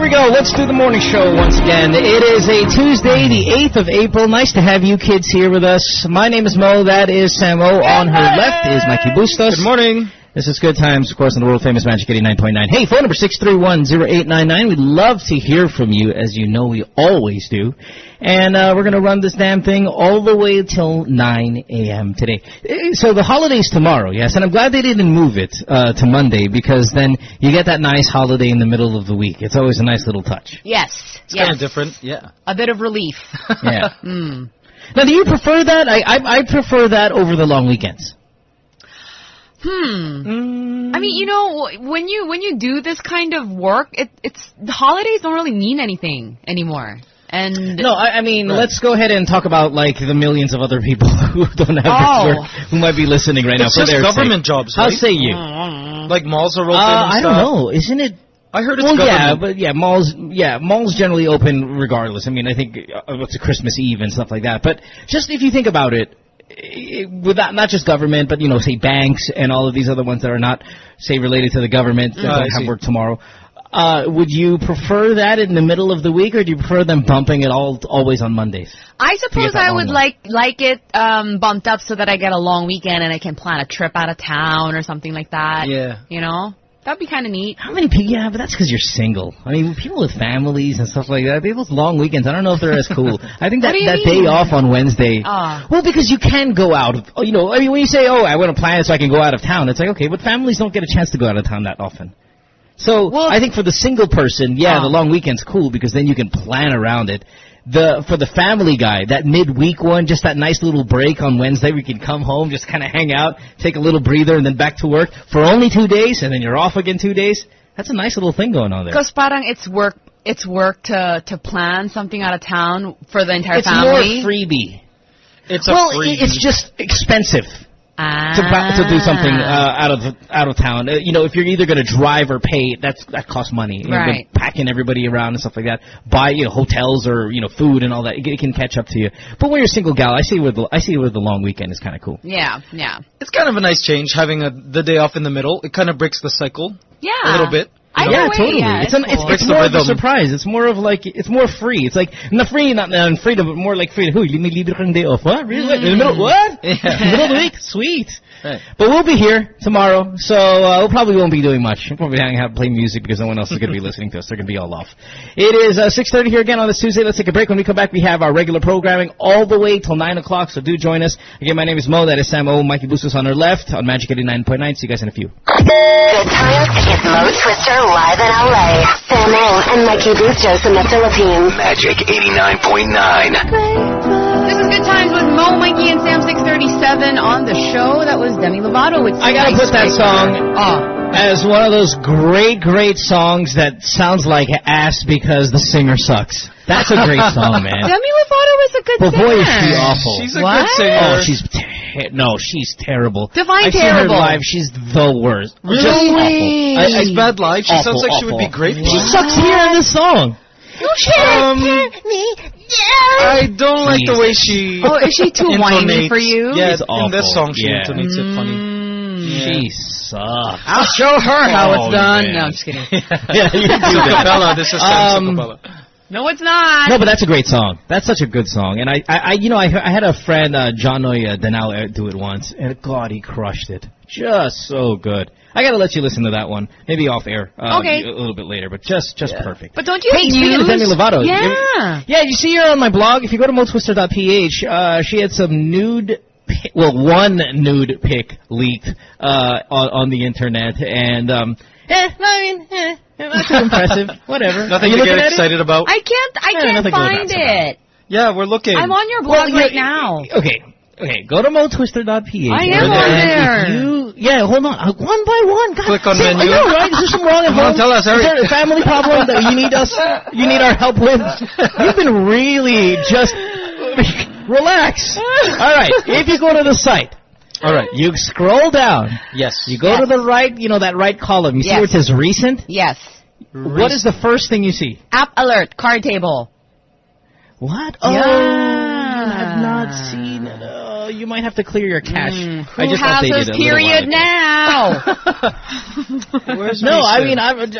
here we go. Let's do the morning show once again. It is a Tuesday, the 8th of April. Nice to have you kids here with us. My name is Mo. That is Samo. On her left is Mikey Bustos. Good morning. This is Good Times, of course, on the world-famous Magic 89.9. Hey, phone number 631-0899. We'd love to hear from you, as you know we always do. And uh, we're going to run this damn thing all the way till 9 a.m. today. Eh, So the holiday's tomorrow, yes, and I'm glad they didn't move it uh, to Monday because then you get that nice holiday in the middle of the week. It's always a nice little touch. Yes. It's yes. kind of different. Yeah. A bit of relief. Yeah. Hmm. Now, do you prefer that? I, I I prefer that over the long weekends. Hmm. I mean, you know, when you when you do this kind of work, it it's the holidays don't really mean anything anymore. And No, I, I mean, let's go ahead and talk about like the millions of other people who don't have Oh. this work, who might be listening right It's now for just their government sake. jobs, How right? say you? Like malls are open Uh, and I don't know. Isn't it? I heard it's Well, yeah, but yeah, malls. Yeah, malls generally open regardless. I mean, I think uh, it's a Christmas Eve and stuff like that. But just if you think about it, eh, without not just government, but you know, say banks and all of these other ones that are not, say, related to the government that Ah, I don't have work tomorrow. Uh, would you prefer that in the middle of the week, or do you prefer them bumping it all always on Mondays? I suppose I would one. like like it um bumped up so that I get a long weekend and I can plan a trip out of town or something like that. Yeah. You know? That'd be kind of neat. How many people? Yeah, but that's because you're single. I mean, people with families and stuff like that, have long weekends. I don't know if they're as cool. I think that What do you that mean? day off on Wednesday. Ah. Well, because you can go out. of- oh, You know, I mean, when you say, "Oh, I want to plan it so I can go out of town," it's like, okay, but families don't get a chance to go out of town that often. So Well- I think for the single person, yeah, Ah. the long weekend's cool because then you can plan around it. The for the family guy, that midweek one, just that nice little break on Wednesday, we can come home, just kind of hang out, take a little breather, and then back to work for only two days, and then you're off again two days. That's a nice little thing going on there. Because parang it's work it's work to to plan something out of town for the entire It's family. more freebie. It's a Well, free. i- it's just expensive ah. to ba- to do something uh, out of out of town. Uh, you know, if you're either going to drive or pay, that's that costs money. You're Right. packing everybody around and stuff like that. Buy you know hotels or you know food and all that. It, it can catch up to you. But when you're a single gal, I see where the I see where the long weekend is kind of cool. Yeah, yeah. it's kind of a nice change having a, the day off in the middle. It kind of breaks the cycle Yeah. a little bit. Either yeah, way, totally. Yeah, it's, an, it's, cool. it's Breaks the more of a surprise. It's more of like it's more free. It's like not free, not not freedom, but more like freedom. Who you may libre kang day off? What? Really? In the middle? What? Yeah. Middle of the week? Sweet. Right. But we'll be here tomorrow, so uh, we probably won't be doing much. We'll probably hanging out, playing music because no one else is going to be listening to us. They're going to be all off. It is uh, 6:30 here again on this Tuesday. Let's take a break. When we come back, we have our regular programming all the way till nine o'clock. So do join us. Again, my name is Mo. That is Sam O. Mikey Bustos on our left on Magic 89.9. See you guys in a few. Good times is Mo Twister live in LA. Samo and Mikey Bustos in the Philippines. Magic 89.9. This is Good Times with Mo, Mikey, and Sam 637 on the show. That was Demi Lovato with I gotta put that song Oh. as one of those great, great songs that sounds like ass because the singer sucks. That's a great song, man. Demi Lovato was a good But singer. boy, is she awful. She's a What? good singer. Oh, she's ter- no, she's terrible. Define I've terrible. seen her live. She's the worst. Really? Just awful. I, it's bad live. She Awful, sounds like she would be awful. great. She sucks here in this song. Um, I don't like the way she. Oh, is she too whiny for you? Yeah, It's in this song she Yeah. intonates it funny. She sucks. I'll show her how Oh, it's done. man. No, I'm just kidding. yeah, you can do that. Acapella. This is Sam's Um, acapella. No, it's not. No, but that's a great song. That's such a good song. And I, I, I you know, I, I had a friend, uh, John Noy uh, Denal, uh, do it once, and God, he crushed it. Just so good. I gotta let you listen to that one, maybe off air, uh, Okay. a little bit later, but just, just perfect. But don't you Hey, speaking of use- Demi Lovato, Yeah. yeah, you see her on my blog. If you go to motwister.ph, uh, she had some nude, well, one nude pic leaked uh, on, on the internet, and um, eh, I mean, eh, not too impressive. Whatever. Nothing to get at it? excited about. I can't. I Yeah, can't nothing to go find nuts about. it. yeah, we're looking. I'm on your Well, blog right now. Okay. Okay, go to motwister.ph. I am And on there. You, yeah, hold on. Uh, One by one. God, Click on see, menu. I know, right? Is there something wrong at Come on, home? tell us, Is there a family problem that you need us, you need our help with? You've been really just, relax. All right, if you go to the site, All right. you scroll down, Yes. you go to the right, you know, that right column, you see Yes. where it says recent? Yes. What is the first thing you see? App alert. Card table. What? Oh, Yeah. I've not seen it. Oh, you might have to clear your cache. Mm, I just has updated his it period now? Where's No, I mean, I'm, it's,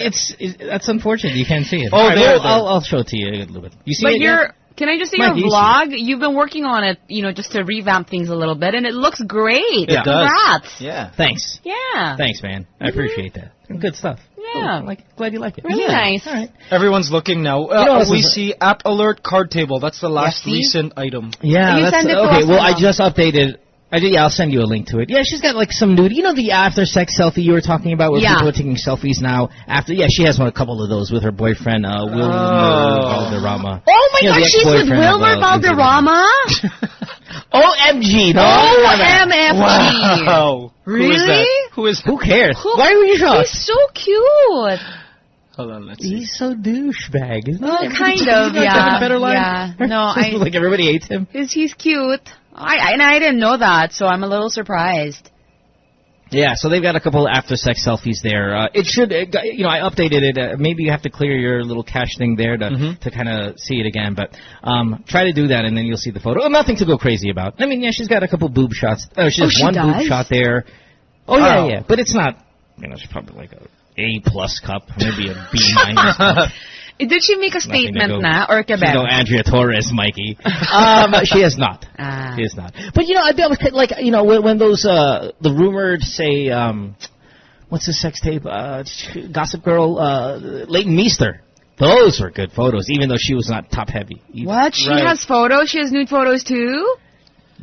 it's it's that's unfortunate. You can't see it. Oh, All right, there, well, there. I'll, I'll show it to you a little bit. You see but it? you're. Can I just say Mike, you your see vlog? You've been working on it, you know, just to revamp things a little bit, and it looks great. It does. Congrats. Yeah. Thanks. Yeah. Thanks, man. I appreciate that. Good stuff. Yeah. Cool. Like, glad you like it. Really Yeah. nice. All right. Everyone's looking now. Uh, You know we see app alert card table. That's the last see? recent item. Yeah, You that's send it okay. us Well, I just updated. I did. Yeah, I'll send you a link to it. Yeah, she's got like some nude. You know the after sex selfie you were talking about, where Yeah. people are taking selfies now after. Yeah, she has one, a couple of those with her boyfriend, uh, Wilmer Oh. Valderrama. Oh my Yeah, the God, she's with ex-boyfriend of, Wilmer uh, Valderrama. OMG! No, OMFG. Wow. Who is that? Really? Who is Who cares? Who- Why were you shocked? He's so cute. Hold on, let's see. He's so douchebag. Isn't Well, he? kind of, yeah, better line. yeah. No, I- like everybody hates him. He's, he's cute. I, I and I didn't know that, so I'm a little surprised. Yeah, so they've got a couple of after sex selfies there. Uh, it should, uh, g- you know, I updated it. Uh, maybe you have to clear your little cache thing there to Mhm. to kind of see it again. But um, try to do that, and then you'll see the photo. Oh, nothing to go crazy about. I mean, yeah, she's got a couple boob shots. Oh, she Oh, has she one boob shot there. Oh yeah, yeah, but it's not. You know, she's probably like a A plus cup, maybe a B minus. cup. Did she make a statement go- na or She's no kebab? Andrea Torres, Mikey. Um, she has not. Ah. She is not. But you know, I was like, you know, when, when those uh, the rumored say, um, what's the sex tape? Uh, Gossip Girl, uh, Leighton Meester. Those were good photos, even though she was not top heavy. either. What? She Right. has photos? She has nude photos too?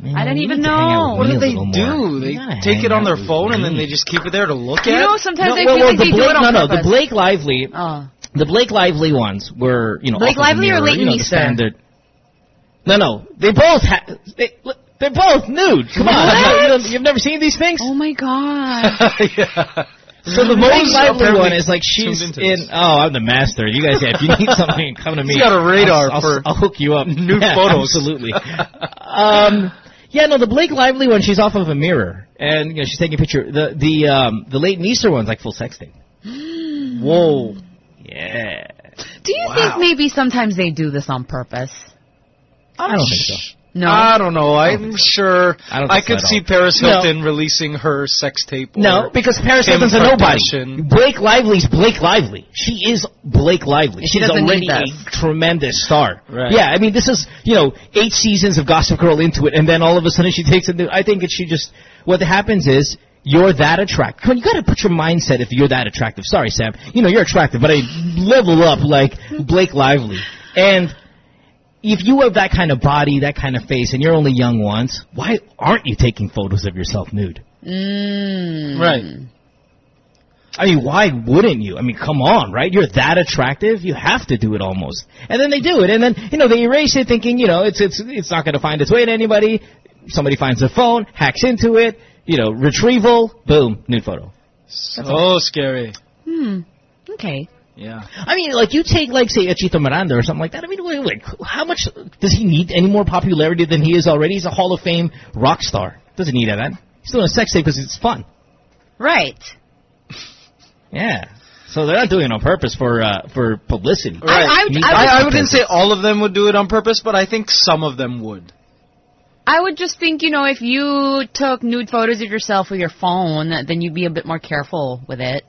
Man, I didn't even need to hang out know. What do they do? They take it on their with phone and then they just keep it there to look at. You at. know, sometimes I well, feel well, like the they Blake, do it on no, no, the. Blake Lively, Oh. The Blake Lively ones were, you know, Blake off of the Lively or mirror, Leighton you know, the Meester? standard. No, no, they both ha- they, they're both nude. Come on, What? you don't- you've never seen these things? Oh my god. yeah. So the Blake most lively one is like she's in. this. Oh, I'm the master. You guys, yeah, if you need something, come to me. He's got a radar I'll, I'll, for I'll hook you up. nude Yeah, photos. Absolutely. um, yeah, no, the Blake Lively one, she's off of a mirror, and you know she's taking a picture. The the um the Leighton Meester one's like full sexting. Whoa. Yeah. Do you Wow. think maybe sometimes they do this on purpose? I don't think so. No. I don't know. I'm sure. I don't I think so could at see all. Paris No. Hilton releasing her sex tape. No, because Paris Kim Hilton's a nobody. Blake Lively's Blake Lively. She is Blake Lively. She She's already a tremendous star. Right. Yeah, I mean, this is, you know, eight seasons of Gossip Girl into it, and then all of a sudden she takes it. I think it she just, what happens is, you're that attractive. Come on, you gotta put your mindset if you're that attractive. Sorry, Sam. You know, you're attractive, but I level up like Blake Lively. And if you have that kind of body, that kind of face, and you're only young once, why aren't you taking photos of yourself nude? Mm. Right. I mean, why wouldn't you? I mean, come on, right? You're that attractive, you have to do it almost. And then they do it, and then you know they erase it, thinking you know it's it's it's not going to find its way to anybody. Somebody finds the phone, hacks into it, you know, retrieval, boom, nude photo. So scary. Hmm. Okay. Yeah. I mean, like you take like say a Chito Miranda or something like that. I mean, wait, wait, how much does he need any more popularity than he is already? He's a Hall of Fame rock star. Doesn't need that. He's doing a sex tape because it's fun. Right. Yeah. So they're not doing it on purpose for uh, for publicity. Right. I, You need I, I, I, I wouldn't say all of them would do it on purpose, but I think some of them would. I would just think, you know, if you took nude photos of yourself with your phone, then you'd be a bit more careful with it.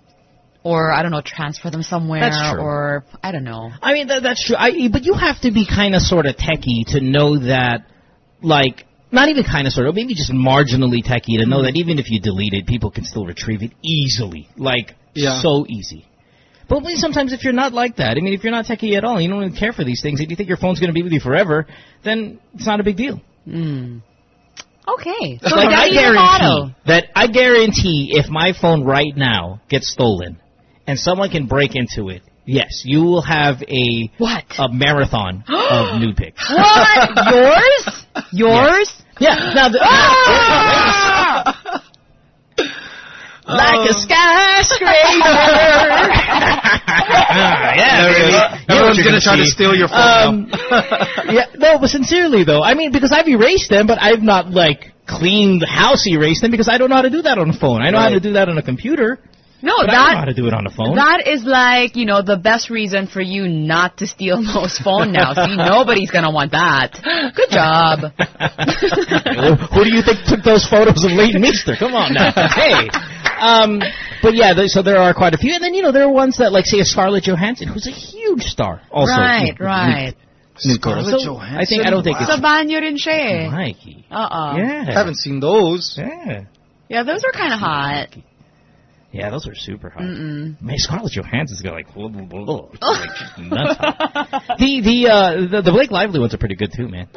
Or, I don't know, transfer them somewhere. That's true. Or, I don't know. I mean, that, that's true. I, but you have to be kind of sort of techie to know that, like, not even kind of sort of, maybe just marginally techie to know mm-hmm. that even if you delete it, people can still retrieve it easily. Like, Yeah. so easy. But maybe sometimes if you're not like that, I mean, if you're not techie at all, you don't even care for these things, and you think your phone's going to be with you forever, then it's not a big deal. Hmm. Okay. So like, I guarantee that I guarantee if my phone right now gets stolen and someone can break into it, yes, you will have a What? a marathon of nude pics. What? Yours? Yours? Yeah. Now, the, Ah! Like a skyscraper. yeah, There it is. baby. You know what Everyone's gonna try to steal your phone Um, yeah, no, but sincerely though, I mean, because I've erased them, but I've not like cleaned the house, erased them because I don't know how to do that on a phone. I know how to do that on a computer. No, But I don't know how that to do it on the phone. that is like you know the best reason for you not to steal Mo's phone now. See, nobody's gonna want that. Good job. Who do you think took those photos of Leighton Meester? Come on now. hey. Um, but yeah, th- so there are quite a few. And then, you know, there are ones that, like, say, a Scarlett Johansson, who's a huge star. Also. right, right. Nude photos. Scarlett So, Johansson? I think, I don't think Sa it's... banyo rin siya eh. Mikey. Uh-uh. Yeah. Haven't seen those. Yeah. Yeah, those are kind of hot. Yeah, those are super hot. Mm-mm. Man, Scarlett Johansson's got like, blah, blah, blah, like nuts hot. The the uh the, the Blake Lively ones are pretty good too, man.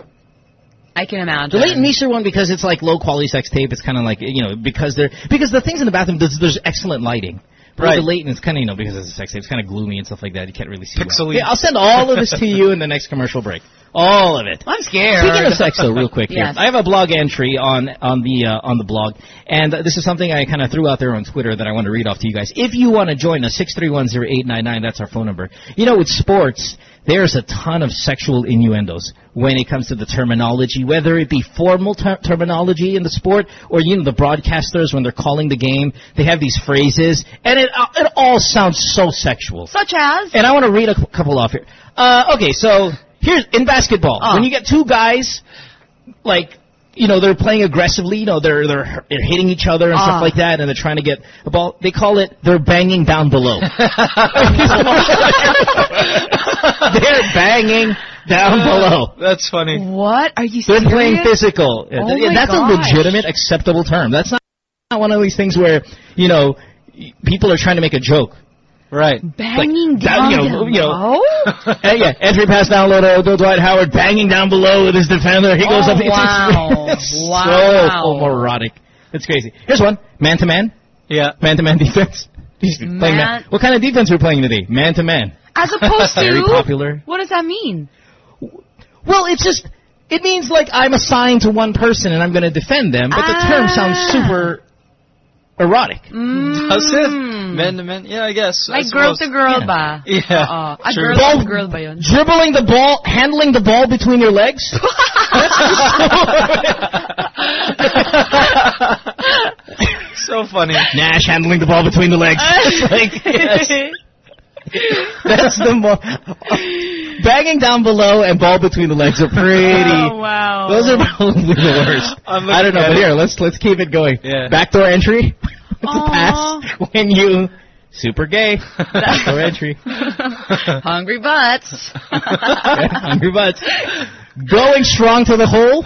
I can imagine. The Leighton Meester one because it's like low quality sex tape. It's kind of like you know because they're because the things in the bathroom there's, there's excellent lighting. Right. The Leighton it's kind of you know because it's a sex tape. It's kind of gloomy and stuff like that. You can't really see. well. Yeah, I'll send all of this to you in the next commercial break. All of it. I'm scared. Speaking of sex, though, real quick here, Yes. I have a blog entry on on the uh, on the blog, and uh, this is something I kind of threw out there on Twitter that I want to read off to you guys. If you want to join us, six three one zero eight nine nine. That's our phone number. You know, with sports, there's a ton of sexual innuendos when it comes to the terminology, whether it be formal ter- terminology in the sport or you know the broadcasters when they're calling the game, they have these phrases, and it uh, it all sounds so sexual. Such as? And I want to read a couple off here. Uh, okay, so here's in basketball Oh. when you get two guys, like you know they're playing aggressively, you know they're they're, they're hitting each other and Ah. stuff like that, and they're trying to get a ball. They call it they're banging down below. they're banging down uh, below. That's funny. What? Are you They're serious? playing physical. Oh Yeah, my That's gosh. a legitimate, acceptable term. That's not, not one of these things where you know people are trying to make a joke. Right. Banging Like, down you know, you know, below? Hey, yeah, entry pass down low to to Dwight Howard, banging down below with his defender. He goes Oh, up. It's, wow. it's so Wow. homoerotic. It's crazy. Here's one: man to man, Yeah. man to man defense. He's playing man. Man- What kind of defense we're playing today? Man to man. As opposed to... Very popular. What does that mean? Well, it's just it means like I'm assigned to one person and I'm going to defend them, but the term sounds Ah. super erotic. Mm. That's it. Men to men. Yeah, I guess. I Like girl to girl Yeah. ba? Yeah. Oo. A Sure. girl Ball- to girl ba yun? Dribbling the ball, handling the ball between your legs. so funny. Nash handling the ball between the legs. Like, yes. That's the more banging down below and ball between the legs are pretty. Oh, wow. Those are probably the worst. I'm don't know, but at here let's let's keep it going. Yeah. Backdoor entry. Pass when you super gay. Backdoor entry. Hungry butts. Hungry butts. Going strong to the hole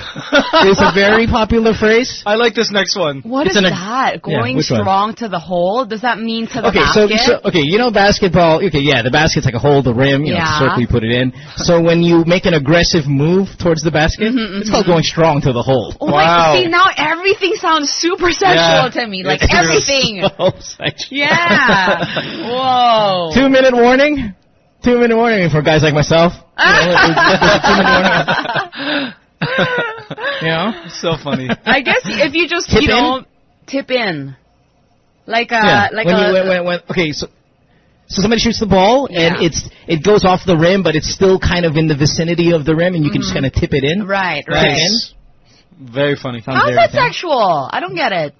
is a very popular phrase. I like this next one. What It's is an- that? Yeah, Going one? strong to the hole? Does that mean to the Okay, so, basket? so okay, you know basketball. Okay, yeah, the basket's like a hole, the rim, you know, Yeah. the circle you put it in. So when you make an aggressive move towards the basket, mm-hmm, mm-hmm. it's called going strong to the hole. oh Wow. my, see, now everything sounds super sexual Yeah. to me. Like It's everything. So sexual. yeah. Whoa. Two minute warning. Two minute warning for guys like myself. You know, there's- there's a two minute warning. You know? So funny. I guess if you just, Tip you in? know, tip in. Like a, yeah. like when a, you, when, when, when, okay, so so somebody shoots the ball and it's it goes off the rim, but it's still kind of in the vicinity of the rim, and you can just kind of tip it in. Mm-hmm. right, Tip right. Nice. Very funny. Sounds How's very that fun. sexual? I don't get it.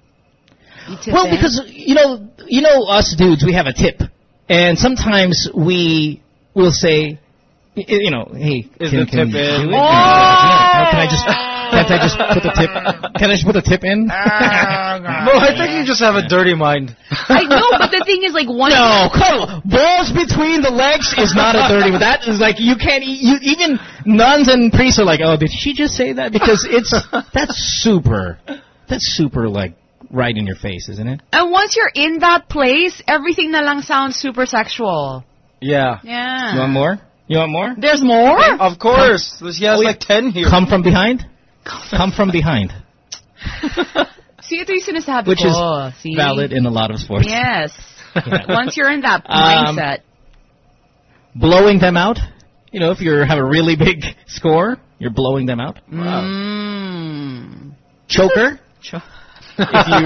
Well, in? because you know, you know, us dudes, we have a tip, and sometimes we will say, you know, hey, Is can, the can tip you in? do it? Oh! Yeah, Can I just, can't I just put the tip? Can I just put the tip in? Ah, no, I think you just have a dirty mind. I know, but the thing is, like, one. No, come on. Balls between the legs is not a dirty. But that is like you can't. e- You even nuns and priests are like, oh, did she just say that? Because it's that's super. That's super like right in your face, isn't it? And once you're in that place, everything na lang sounds super sexual. Yeah. Yeah. You want more? You want more? There's more? Of course. He has Oh, like 10 here. Come from behind. Come from behind, See, ito yung sinasabi which is. See? valid in a lot of sports. Yes. Once you're in that Um, mindset. Blowing them out. You know, if you have a really big score, you're blowing them out. Mm. Choker. Cho- if you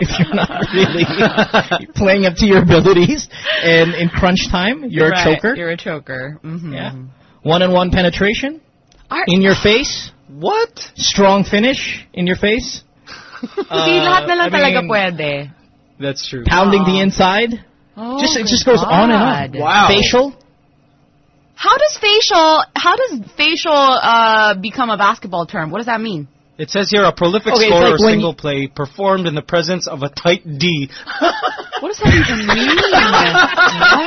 if you're not really playing up to your abilities, and in crunch time, you're Right, a choker. You're a choker. Mm-hmm. yeah. One on one penetration Are- in your face. What? Strong finish in your face. See, lahat na lang I talaga mean, pwede. That's true. pounding the inside. Oh, Just it my just goes on and on. Wow. Facial. How does facial? How does facial uh, become a basketball term? What does that mean? It says here a prolific Okay, it's scorer like single you- play performed in the presence of a tight D. What does that even mean?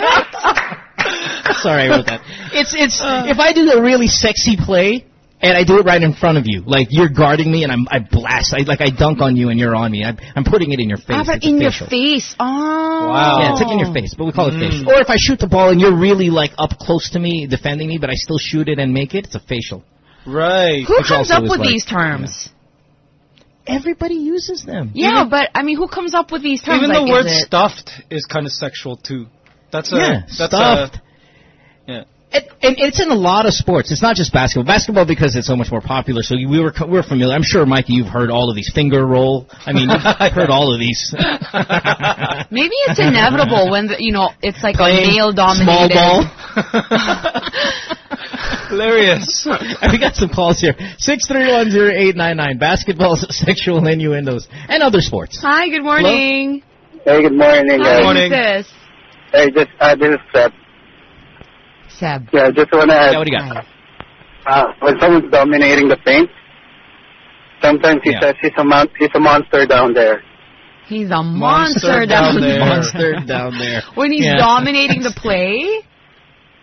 what? Sorry, I wrote that. It's it's uh, if I do a really sexy play and I do it right in front of you, like you're guarding me and I'm I blast, I like I dunk on you and you're on me. I'm, I'm putting it in your face. Ah, but It's a in your face. Oh. Wow. Yeah, it's like in your face, but we call it Mm. facial. Or if I shoot the ball and you're really like up close to me, defending me, but I still shoot it and make it, it's a facial. Right. Who Which comes up with like- these terms? Everybody uses them. Yeah, but I mean, who comes up with these terms? Even like, the word is stuffed is kind of sexual too. That's a yeah, that's stuffed. A, yeah. And, and it's in a lot of sports. It's not just basketball. Basketball because it's so much more popular. So we were we're familiar. I'm sure, Mikey, you've heard all of these finger roll. I mean, you've heard all of these. Maybe it's inevitable when the, you know it's like Playing a male dominated. small dominated. ball. Hilarious. we got some calls here. Six three one zero eight nine nine. Basketball, sexual innuendos, and other sports. Hi, good morning. Hey, good morning, Hi, guys. morning. who's this? Hey, just uh, this is Seth. Seb. Yeah, just want to Yeah, add, what do you got? uh, when someone's dominating the paint, sometimes he Yeah. says he's a mon- he's a monster down there. He's a Monster monster, down down there. there. Monster down there. When he's Yeah. dominating the play.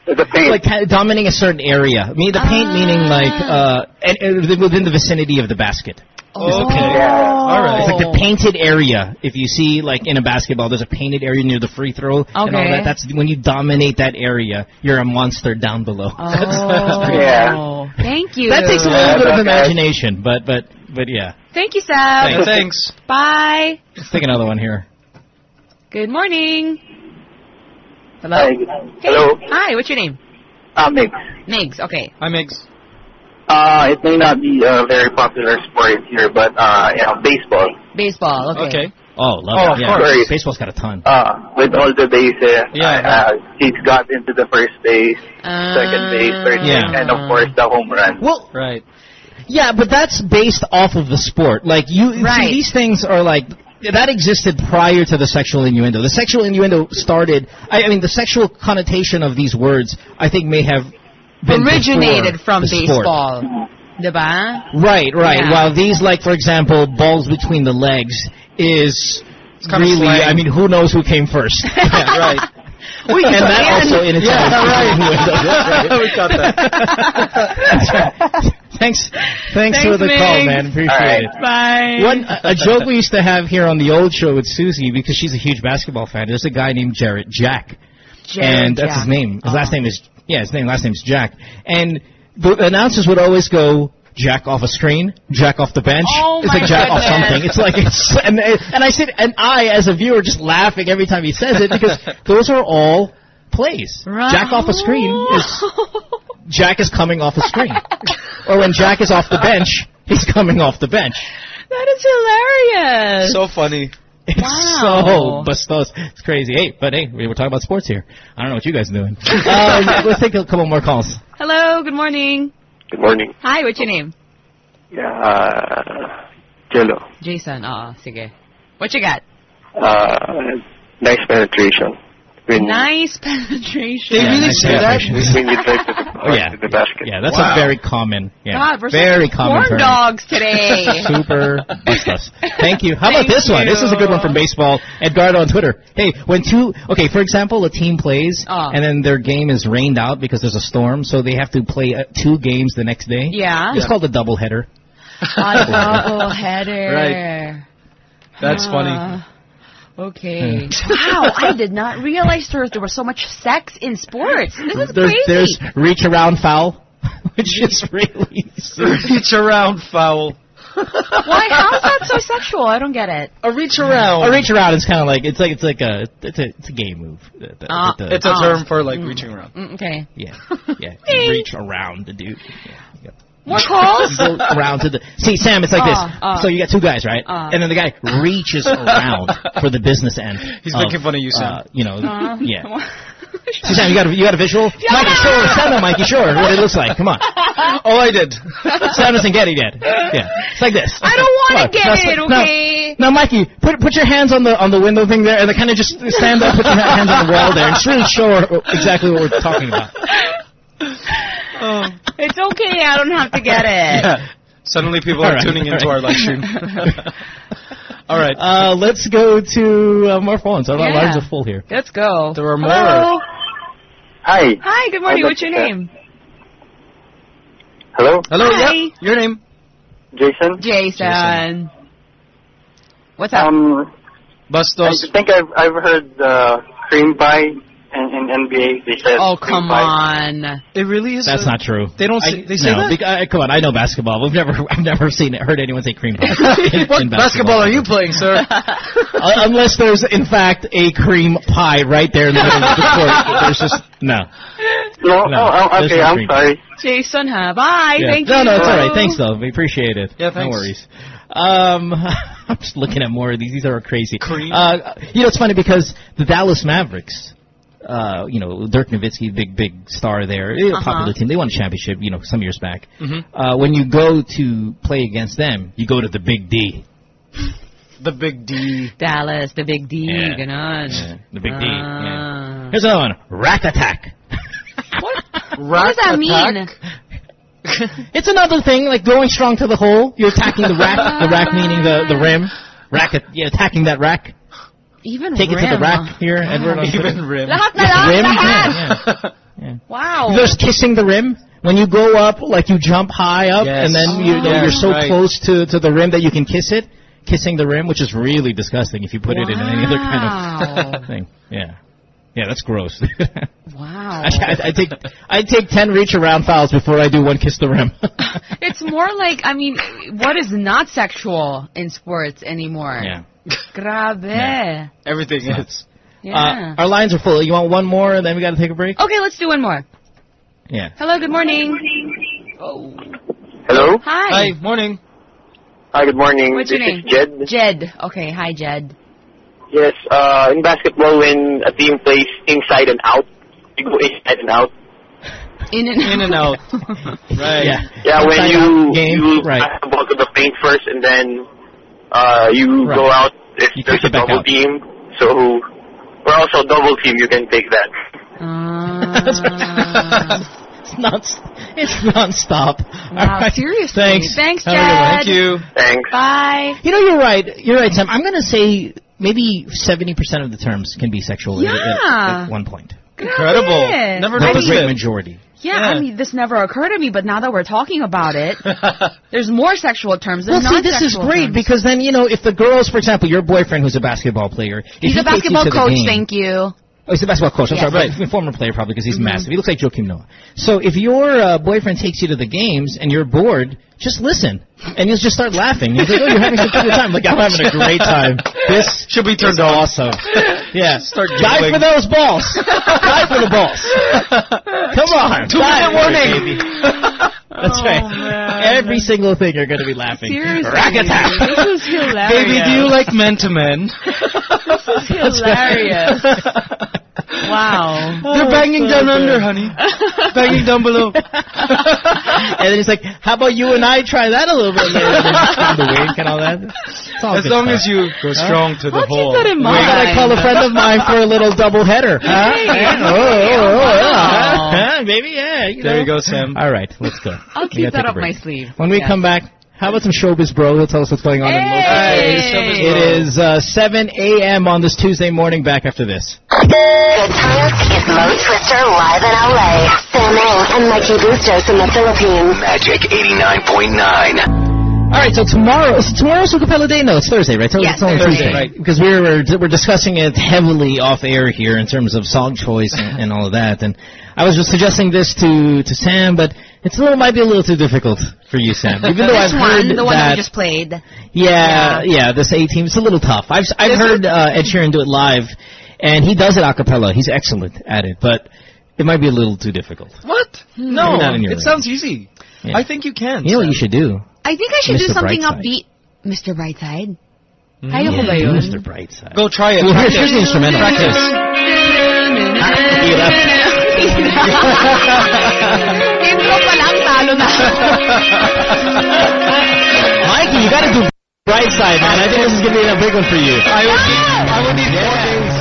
The paint. like dominating a certain area. I mean, the paint meaning like uh, and, and within the vicinity of the basket. Oh. Okay. Yeah. All right. It's like the painted area. If you see, like in a basketball, there's a painted area near the free throw. And all that. That's when you dominate that area. You're a monster down below. Oh. Yeah. Thank you. That takes a Yeah, little bit of okay. imagination, but but but yeah. Thank you, Seb. Yeah, thanks. Bye. Let's take another one here. Good morning. Hello. Hi. Hey. Hello. Hi. What's your name? Uh, Mix. Migs. Okay. Hi, Migs. Uh, it may not be a very popular sport here, but uh, yeah, baseball. Baseball. Okay. Okay. Oh, love Oh, it. of Yeah, course. baseball's got a ton. Uh, with all the bases, Yeah. uh, he's got into the first base, second base, third Uh, Yeah. base, and of course the home run. Well, Right. Yeah, but that's based off of the sport. Like you, Right. see, these things are like that existed prior to the sexual innuendo. The sexual innuendo started. I, I mean, the sexual connotation of these words, I think, may have been Originated before from the sport. baseball. Diba? Right, right. Yeah. While these, like for example, balls between the legs, is really. slang. I mean, who knows who came first? Yeah, right. and that also in its Yeah, own right. innuendo. Right. we got that. That's right. Thanks, thanks, for Thanks, the call, man. Appreciate All right. it. Bye. One a, a joke we used to have here on the old show with Susie because she's a huge basketball fan. There's a guy named Jarrett Jack, and that's his name. His last oh. name is yeah, his name last name is Jack. And the announcers would always go. Jack off a screen, Jack off the bench. Oh, it's like Jack off something. It's like it's and and I sit and I as a viewer just laughing every time he says it because those are all plays. Right. Jack off a screen is Jack is coming off a screen, or when Jack is off the bench, he's coming off the bench. that is hilarious. so funny. It's Wow. so bustos. It's crazy. Hey, but hey, we were talking about sports here. I don't know what you guys are doing. um, let's take a couple more calls. Hello. Good morning. Good morning. Hi. What's your name? Yeah, uh, Jello. Jason. Ah, sige. What you got? Uh, nice penetration. When, Nice penetration. They Yeah, really nice say that? when you try to the, Oh yeah, to the basket. yeah. That's Wow. a very common. Yeah, God, we're very common corn term. dogs today. Super bustos. Thank you. How about Thank this one? This is a good one from baseball. Edgardo on Twitter. Hey, when two, okay, for example, a team plays Ah. and then their game is rained out because there's a storm, so they have to play uh, two games the next day. Yeah. It's called a doubleheader. A double header. Right. That's funny. Ah, Okay. wow, I did not realize there, there was so much sex in sports. This is There's, crazy. there's reach around foul, which is really Reach around foul. Why? How is that so sexual? I don't get it. A reach around. a reach around is kind of like it's like it's like a it's a it's a gay move. The- the- Ah. the- It's a term for like reaching around. Mm, okay. yeah yeah reach around the dude. Yeah, yeah. More calls? Go around to the see Sam. It's like Ah, this. ah. so you got two guys, right? Ah. and then the guy reaches around for the business end. He's of, making fun of you, Sam. Uh, you know, Uh, yeah. See, Sam, you got a, you got a visual? Mikey, sure. Sam, no, Mikey, sure. What it looks like. Come on. Oh, I did. Sam doesn't get it yet. Yeah, it's like this. I don't want to get Now, it, okay? Now, Mikey, put put your hands on the on the window thing there, and then kind of just stand up, put your hands on the wall there, and just really show her exactly what we're talking about. Oh. It's okay. I don't have to get it. Yeah. Suddenly people All are right, tuning all into right. our live stream. All right. Uh, let's go to uh, more phones. Our Yeah. lines are full here. Let's go. There are more. Hello. Hi. Hi. Good morning. I'd What's your like name? Hello, Hello, Hi. yeah. Your name? Jason. Jason. What's up? Um, I think I've I've heard uh, cream pie in, in NBA. They said oh, come on. It really is. That's a- not true. They don't I- they say no, that? bec- I- come on, I know basketball. We've never, I've never seen it, heard anyone say cream pie. in- What in basketball are you playing, sir? Uh, unless there's in fact a cream pie right there in the middle of the court. There's just no. No, No, oh, oh, okay, no I'm cream. sorry. Jason, huh? Bye. Yeah. Thank no, you. no, it's all right. Thanks though. We appreciate it. Yeah, No worries. Um, I'm just looking at more of these. These are crazy. Cream. Uh, you know, it's funny because the Dallas Mavericks. Uh, you know, Dirk Nowitzki, big, big star there. A Uh-huh. popular team. They won a championship, you know, some years back. Mhm. Uh, when you go to play against them, you go to the Big D. The big D. Dallas, the big D. Yeah. Ganon. Yeah, the Big D. Yeah. Ah. Here's another one. Rack attack. What? Rat What does that mean? It's another thing, like going strong to the hole. You're attacking the rack. the rack meaning the, the rim. Rack, at, yeah, attacking that rack. Even Take it to the rim. rack here, Edward. on Twitter. Even rim. Lahat na Yeah, lang, rim. lahat. Yeah, yeah. Wow. There's kissing the rim. When you go up, like you jump high up, Yes. and then you, Oh. you're so Right. close to, to the rim that you can kiss it. Kissing the rim, which is really disgusting if you put it in any other kind of thing. Yeah. Yeah, that's gross. Wow. Actually, I, I take I take ten reach around fouls before I do one kiss the rim. It's more like, I mean, what is not sexual in sports anymore? yeah. Grabe. Yeah. Everything is. Yeah. Uh, our lines are full. You want one more, and then we got to take a break. okay, let's do one more. Yeah. Hello, good morning. Oh. Hello. Hi. Hi, morning. Hi, good morning. What's this your name? is Jed. Jed. Okay, hi, Jed. Yes, uh, in basketball, when a team plays inside and out, you go inside and out. In and In and out. Right. Yeah. Yeah, when you game, you right. pass the ball to the paint first, and then uh, you Right. go out if You there's a double out. team. So, or also double team, you can take that. Ah. It's not. It's non-stop. Wow, All right. seriously. Thanks. Thanks, Have a good one. Jed. Thank you. Thanks. Bye. You know, you're right. You're right, Sam. I'm going to say maybe 70% of the terms can be sexual at- at, at one point. Incredible. Grabe. Never Not the great majority. Yeah, Yeah. I mean, this never occurred to me, but now that we're talking about it, there's more sexual terms than Well, see, this is great terms. because then, you know, if the girls, for example, your boyfriend who's a basketball player, if He's he a takes you basketball to the coach, game- thank you. Oh, he's a basketball coach. I'm Yes. sorry, but former player probably because he's Mhm. massive. He looks like Joakim Noah. So if your uh, boyfriend takes you to the games and you're bored, just listen, and you'll just start laughing. He's like, "Oh, you're having such a good time." Like I'm having a great time. This Should be turned is on. awesome. Yeah, Start dive jiggling. for those balls. die for the balls. Come on, Two minute warning. baby. That's Oh, right. man. Every single thing you're going to be laughing. Seriously. Rack attack. This is hilarious. Baby, do you like men to men? This is hilarious. wow. They're banging oh, down under, honey. Banging down below. and then he's like, "How about you and I try that a little bit later?" And then just on the wink and all that. All As long stuff. as you go strong to the I'll keep hole. that in Why mind. gotta call a friend of mine for a little double header? Huh? Hey. Yeah. Oh, oh, oh, yeah. Oh. Huh? Maybe, yeah. You There know. you go, Sam. All right, let's go. I'll keep that take a up my sleeve. When we Yes. come back, how about some showbiz, bro? He'll tell us what's going on in most Hey. Showbiz It Bro. is uh, 7 a.m. on this Tuesday morning. Back after this. Good times is Mo Twister live in LA. Sam and Mikey Bustos in the Philippines. Magic 89.9. All right, so tomorrow, is it tomorrow's Acapella Day? No, it's Thursday, right? So Yes, it's only Thursday. Tuesday, right? Because we were we're discussing it heavily off air here in terms of song choice and, and all of that. And I was just suggesting this to to Sam, but it's a little might be a little too difficult for you, Sam. Even though This I've one, heard the one that that, we just played. yeah, yeah, this A team, it's a little tough. I've I've Is heard uh, Ed Sheeran do it live, and he does it a cappella. He's excellent at it, but it might be a little too difficult. What? No, Maybe not in your it range. sounds easy. Yeah. I think you can. You know what you should do, I think I should do something upbeat. Mr. Brightside. Mm. Kaya ko ba Yeah, yun? Mr. Brightside. Go try it. Well, here's, Practice. here's the instrumental. Practice. Hirap. Intro pa lang, talo na. Mikey, you gotta do bright side, man. I think this is gonna be a big one for you. I would need, I would need more games.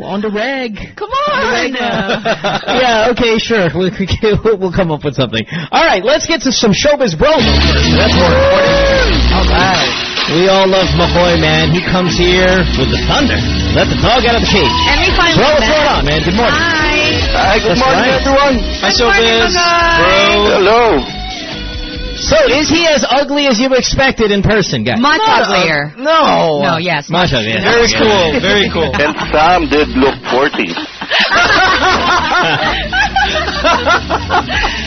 On the reg. Come on. yeah, okay, sure. We'll, we'll come up with something. All right, let's get to some showbiz bro. That's more important. All right. We all love Mahoy, man. He comes here with the thunder. Let the dog out of the cage. And we finally Bro, what's met. going on, man? Good morning. Hi. Hi, good That's morning, right. everyone. Hi, Good morning, Showbiz. Bro. Hello. So, is he as ugly as you expected in person, guys? Much Not, uglier. uh, no. No, yes. Much uglier. Very cool. Very cool. And Sam did look 40.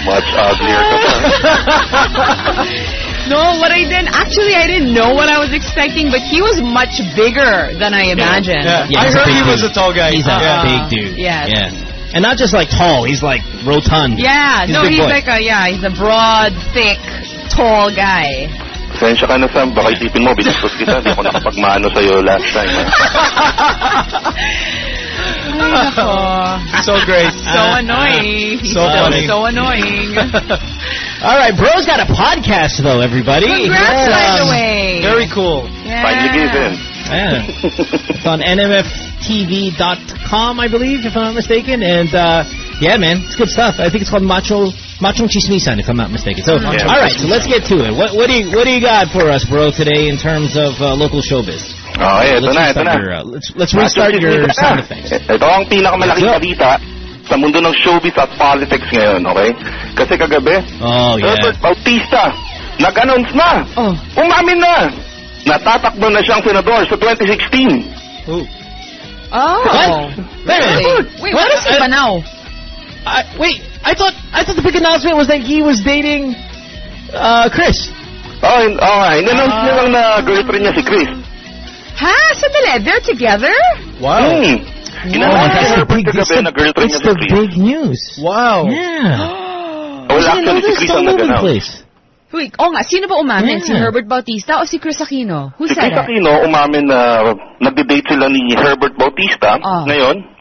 Much uglier ka pa. No, what I didn't actually I didn't know what I was expecting, but he was much bigger than I imagined. Yeah. Yeah, I heard big he was a tall guy. He's a yeah. big dude. Yes. Yeah. And not just like tall, he's like rotund. Yeah, He's no, he's boy. like a yeah, he's a broad, thick, tall guy. Pasensya ka na, Sam. Baka isipin mo, binastos kita. Hindi ako nakapagmano sa'yo last time. ha? So great. So annoying. He's So funny. so annoying. All right, bro's got a podcast though, everybody. Congrats, by the Yeah. way. Very cool. Finally gave in. Yeah. It's on nmftv.com, I believe, if I'm not mistaken. And uh, yeah, man, it's good stuff. I think it's called Macho Macho Chismisan, if I'm not mistaken. So, Yeah. all right, so let's get to it. What, what do you what do you got for us, bro, today in terms of uh, local showbiz? Okay, ito let's na, ito na. your uh, let's let's restart Macho your chismis sound na. effects. Ito ang pinakamalaking Let's go. balita sa mundo ng showbiz at politics ngayon, okay? Kasi kagabi, Oh Herbert yeah. Bautista, nag-announce na. Oh. Umamin na. Natatakbo na siyang senador sa 2016. Oh. What? Wait a minute. Wait, what is he I- ba now? I, wait, I thought I thought the big announcement was that he was dating uh, Chris. Oh, in, oh in-announce niya lang na girlfriend niya si Chris. Ha? Sandali, they're together? Wow. Hmm. Ni that's the big, it's kagabi the, si the Chris. big news. Wow. Yeah. Well, I didn't know actually, si. Chris ang nag-announce. place. Wait, oh nga, sino ba umamin? Si Yeah. Herbert Bautista o si Chris Aquino? Who Si said Chris it? Aquino umamin na nagde-date sila ni Herbert Bautista. Ah. Ngayon,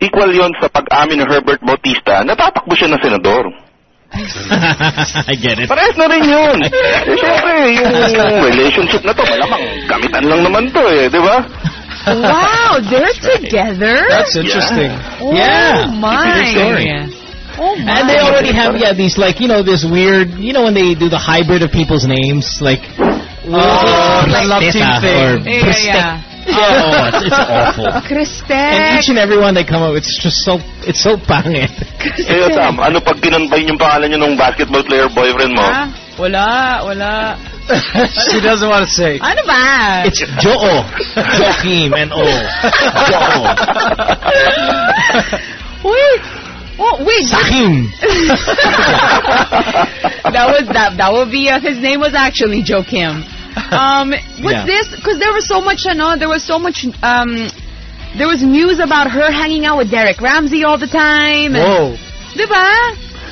equal yon sa pag-amin ni Herbert Bautista, natatakbo siya ng senador. I get it. Parehas na rin yun. eh, syempre, yung relationship na to, malamang gamitan lang naman to eh, di ba? Wow, they're together? That's interesting. oh Yeah. my. Story. Oh my. And they already have yeah these like you know this weird you know when they do the hybrid of people's names like Oh, the love team thing. or Yeah, yeah. Oh, it's, it's awful. Christek. And each and every one they come up with, it's just so it's so pangit. Eh, Sam, ano pag tinanbay yung pangalan niyo ng basketball player boyfriend mo? Ha? Wala, wala. she doesn't want to say. Ano ba? It's Joo, Joachim, and O. Joo. Wait. Oh, wait. Sahim. that was that. That would be uh, his name was actually Joe Kim. Um, what's Yeah. this? Because there was so much, uh, no, there was so much. Um, there was news about her hanging out with Derek Ramsey all the time. And, Whoa. Diba?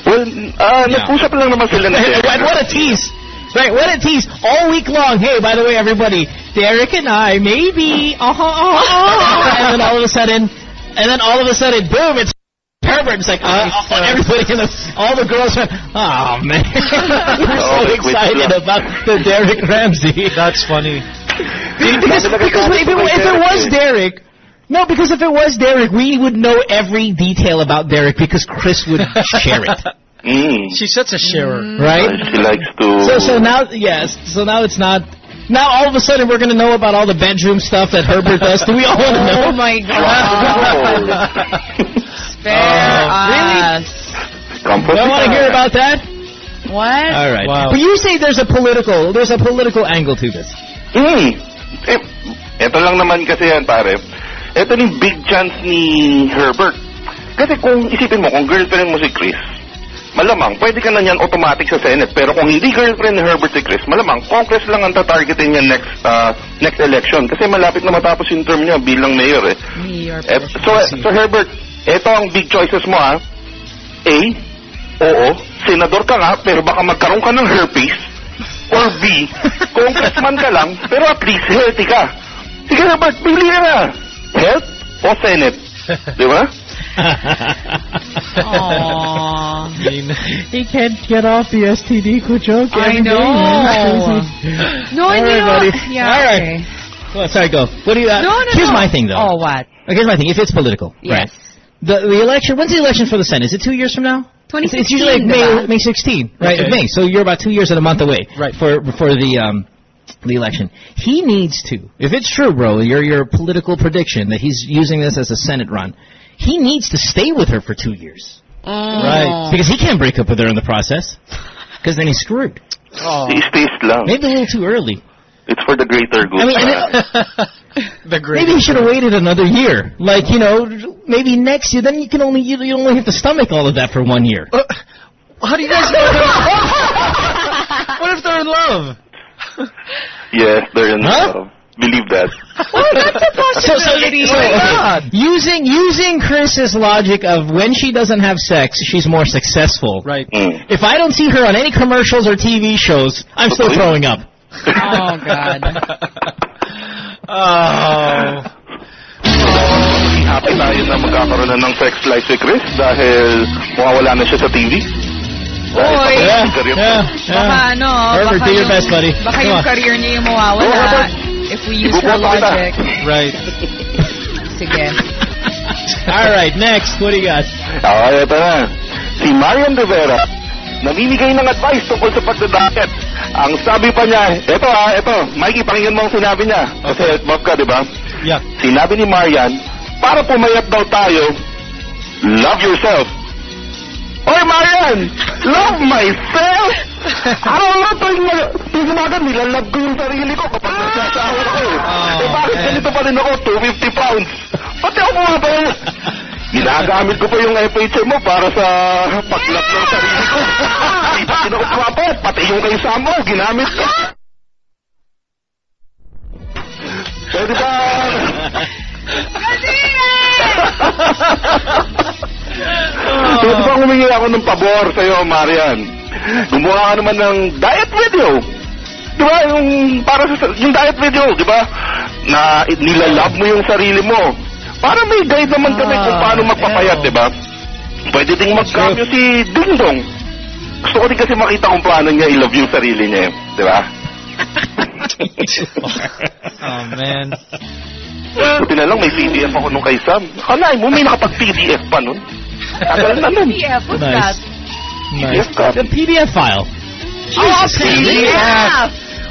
Well, ah, nag-usap lang naman sila na And what a tease. Right, what a tease. All week long. Hey, by the way, everybody, Derek and I, maybe. Uh-huh, uh-huh, uh-huh. And then all of a sudden, and then all of a sudden, boom, it's Herbert. It's like, uh, uh, everybody in the, all the girls went, oh, man. We're so Oh, excited about the Derek Ramsey. That's funny. because, because if, it, if it was Derek, no, because if it was Derek, we would know every detail about Derek because Kris would share it, Mm. She's such a sharer. right? She likes to... So so now yes, so now it's not. Now all of a sudden we're gonna know about all the bedroom stuff that Herbert does. Do we all want to know? Oh my Wow. God. Spare us. Comfort I want to hear about that. What? All right. Wow. But you say there's a political there's a political angle to this. Hmm. Eh, eto lang naman kasi yan, pare. Ito yung big chance ni Herbert. Kasi kung isipin mo, kung girlfriend mo si Kris, malamang pwede ka na niyan automatic sa Senate. Pero kung hindi girlfriend ni Herbert si Chris, malamang Congress lang ang tatargetin niya next uh, next election. Kasi malapit na matapos yung term niya bilang mayor eh. Mayor Eh, so, so Herbert, ito ang big choices mo ha. A, oo, senador ka nga, pero baka magkaroon ka ng herpes. Or B, congressman ka lang, pero at least healthy ka. Sige Herbert, pili ka na. Health o Senate? Di ba? Aww. he can't get off the STD joke. I know. No, All right, know, buddy. yeah, All right. okay. Well, sorry, go. What do you? Uh, No, no, here's no. my thing, though. Oh, what? Okay, Here's my thing. If it's political, right? The the election. When's the election for the Senate? Is it two years from now? It's, it's usually like May? May 16, right? Okay. May. So you're about two years and a month away, Right. For for the um the election. He needs to. If it's true, bro, your your political prediction that he's using this as a Senate run, he needs to stay with her for two years Right. because he can't break up with her in the process. Because then he's screwed. Oh. Taste lang. Maybe a little too early. It's for the greater good. I mean, the great. Maybe he should have waited another year. Like, you know, maybe next year. Then you can only you, you only have to stomach all of that for one year. Uh, how do you guys know? what if they're in love? yes, they're in Huh? love. Believe that. Oh, that's a So, so, possibility. so, my God. using using Kris's logic of when she doesn't have sex, she's more successful. Right. Mm. If I don't see her on any commercials or TV shows, I'm still throwing up. Oh, God. Oh. Happy tayo na magkakaroon na ng sex life si Kris dahil mawawala na siya sa TV. Oy. Yeah, Career. yeah, Baka ano, Herbert, baka do your yung, best, buddy. Baka Come yung on. career niya yung mawawala Herbert. If we use her logic. Right. Sige. All right, next. What do you got? Ah, ito na. Si Marian Rivera, namimigay ng advice tungkol sa pagdadiet. Ang sabi pa niya, ito ha, ito, Mikey, pakinggan mo ang sinabi niya. Kasi buff ka, di ba? Yeah. Sinabi ni Marian, para pumayat daw tayo, love yourself. Oy, Marian! Love myself! Araw-araw tuwing, mag- tuwing umaga, nilalove ko yung sarili ko kapag nagsasawa ako eh. Oh, eh bakit man. ganito pa rin ako, 250 pounds? Pati ako mga ba? Ginagamit ko pa yung FHM mo para sa paglap ng sarili ko. Di pa kinukuha pa, pati yung kay Samo, ginamit ko. Pwede ba? Pwede ba humingi ako ng pabor sa'yo, Marian? Gumawa ka naman ng diet video. Di ba? Yung, para sa, yung diet video, di ba? Na nilalab mo yung sarili mo. Para may guide naman kami kung paano magpapayat, di ba? Pwede ding mag-cameo si Ding Dong. Gusto ko din kasi makita kung paano niya i-love yung sarili niya, di ba? Oh man. Buti na lang may PDF ako nung kay Sam. Kalahin mo, may nakapag-PDF pa nun. Tagal na what's Nice. that? PDF. The PDF file. Oh, Jesus, PDF!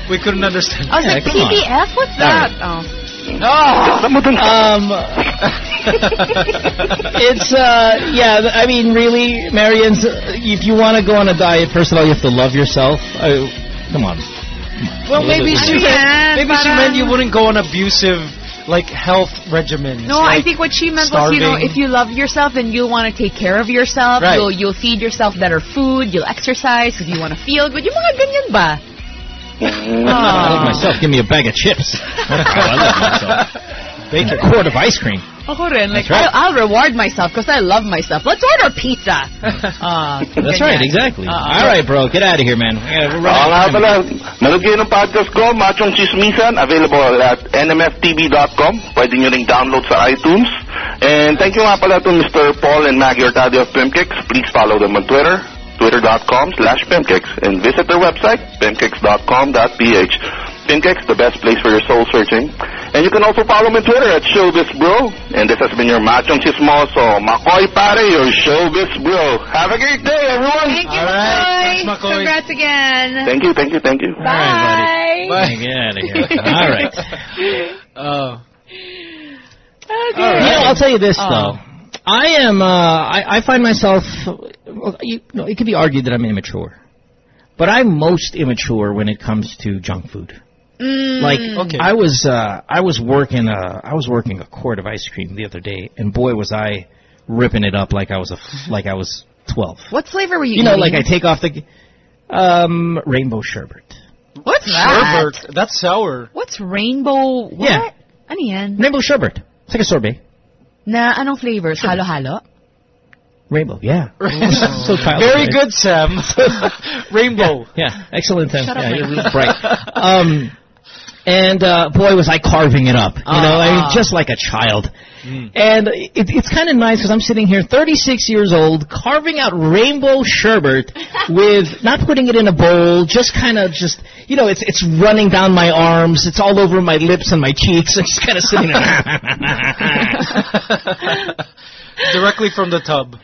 We couldn't understand. I was Yeah, like, come on. PDF? What's that? Oh. Alam mo dun sa... Um, it's uh, yeah. I mean, really, Marian's. uh, If you want to go on a diet, first of all, you have to love yourself. Uh, come on. Well, maybe she meant, maybe she meant you wouldn't go on abusive like health regimens. No, I think what she meant was, you know, if you love yourself, then you'll want to take care of yourself. Right. You'll you'll feed yourself better food. You'll exercise because you want to feel good. Yung mga ganyan ba? I love myself. Give me a bag of chips. That's how I love myself. Bake a quart of ice cream. Ako rin. Like, That's right. I'll, I'll reward myself because I love myself. Let's order pizza. Ah, That's ganyan. right, exactly. Ah, All right, bro, get out of here, man. Yeah, we're Oo nga running pala, nanood kayo ng podcast ko, Machong Chismisan, available at nmftv.com. Pwede nyo ring download sa iTunes. And thank you nga pala to Mr. Paul and Maggie Ortadio of Pimkicks. Please follow them on Twitter, twitter.com slash Pimkicks. And visit their website, pimkicks.com.ph. Pimkicks, the best place for your soul searching. And you can also follow me on Twitter at Showbiz Bro. And this has been your Machong Chismoso, Makoy Pare, your Showbiz Bro. Have a great day, everyone! Thank you, All right. Makoy. Thanks, Makoy. Congrats again. Thank you, thank you, thank you. All right, buddy. Bye. Get out. All right. Oh. Okay. You know, I'll tell you this Oh. though. I am. Uh, I, I find myself. Well, you, no, it could be argued that I'm immature, but I'm most immature when it comes to junk food. Mm. Like Okay. I was. Uh, I was working. Uh, I was working a quart of ice cream the other day, and boy was I ripping it up like I was a f- like I was 12. What flavor were you You know, eating? like I take off the um rainbow sherbet. What's that? sherbet? That's sour. What's rainbow? What? Yeah. Ano yan? Rainbow sherbet. It's like a sorbet. Na anong flavors? Halo-halo? Rainbow, yeah. so. Very right? good, Sam. Rainbow. Yeah, excellent. Sam. Shut yeah, man. you're really bright. Um, and uh, boy, was I carving it up. You know, I mean, Ah. just like a child. And it, it's kind of nice because I'm sitting here, 36 years old, carving out rainbow sherbet with not putting it in a bowl, just kind of just, you know, it's it's running down my arms, it's all over my lips and my cheeks. I'm just kind of sitting there. Directly from the tub.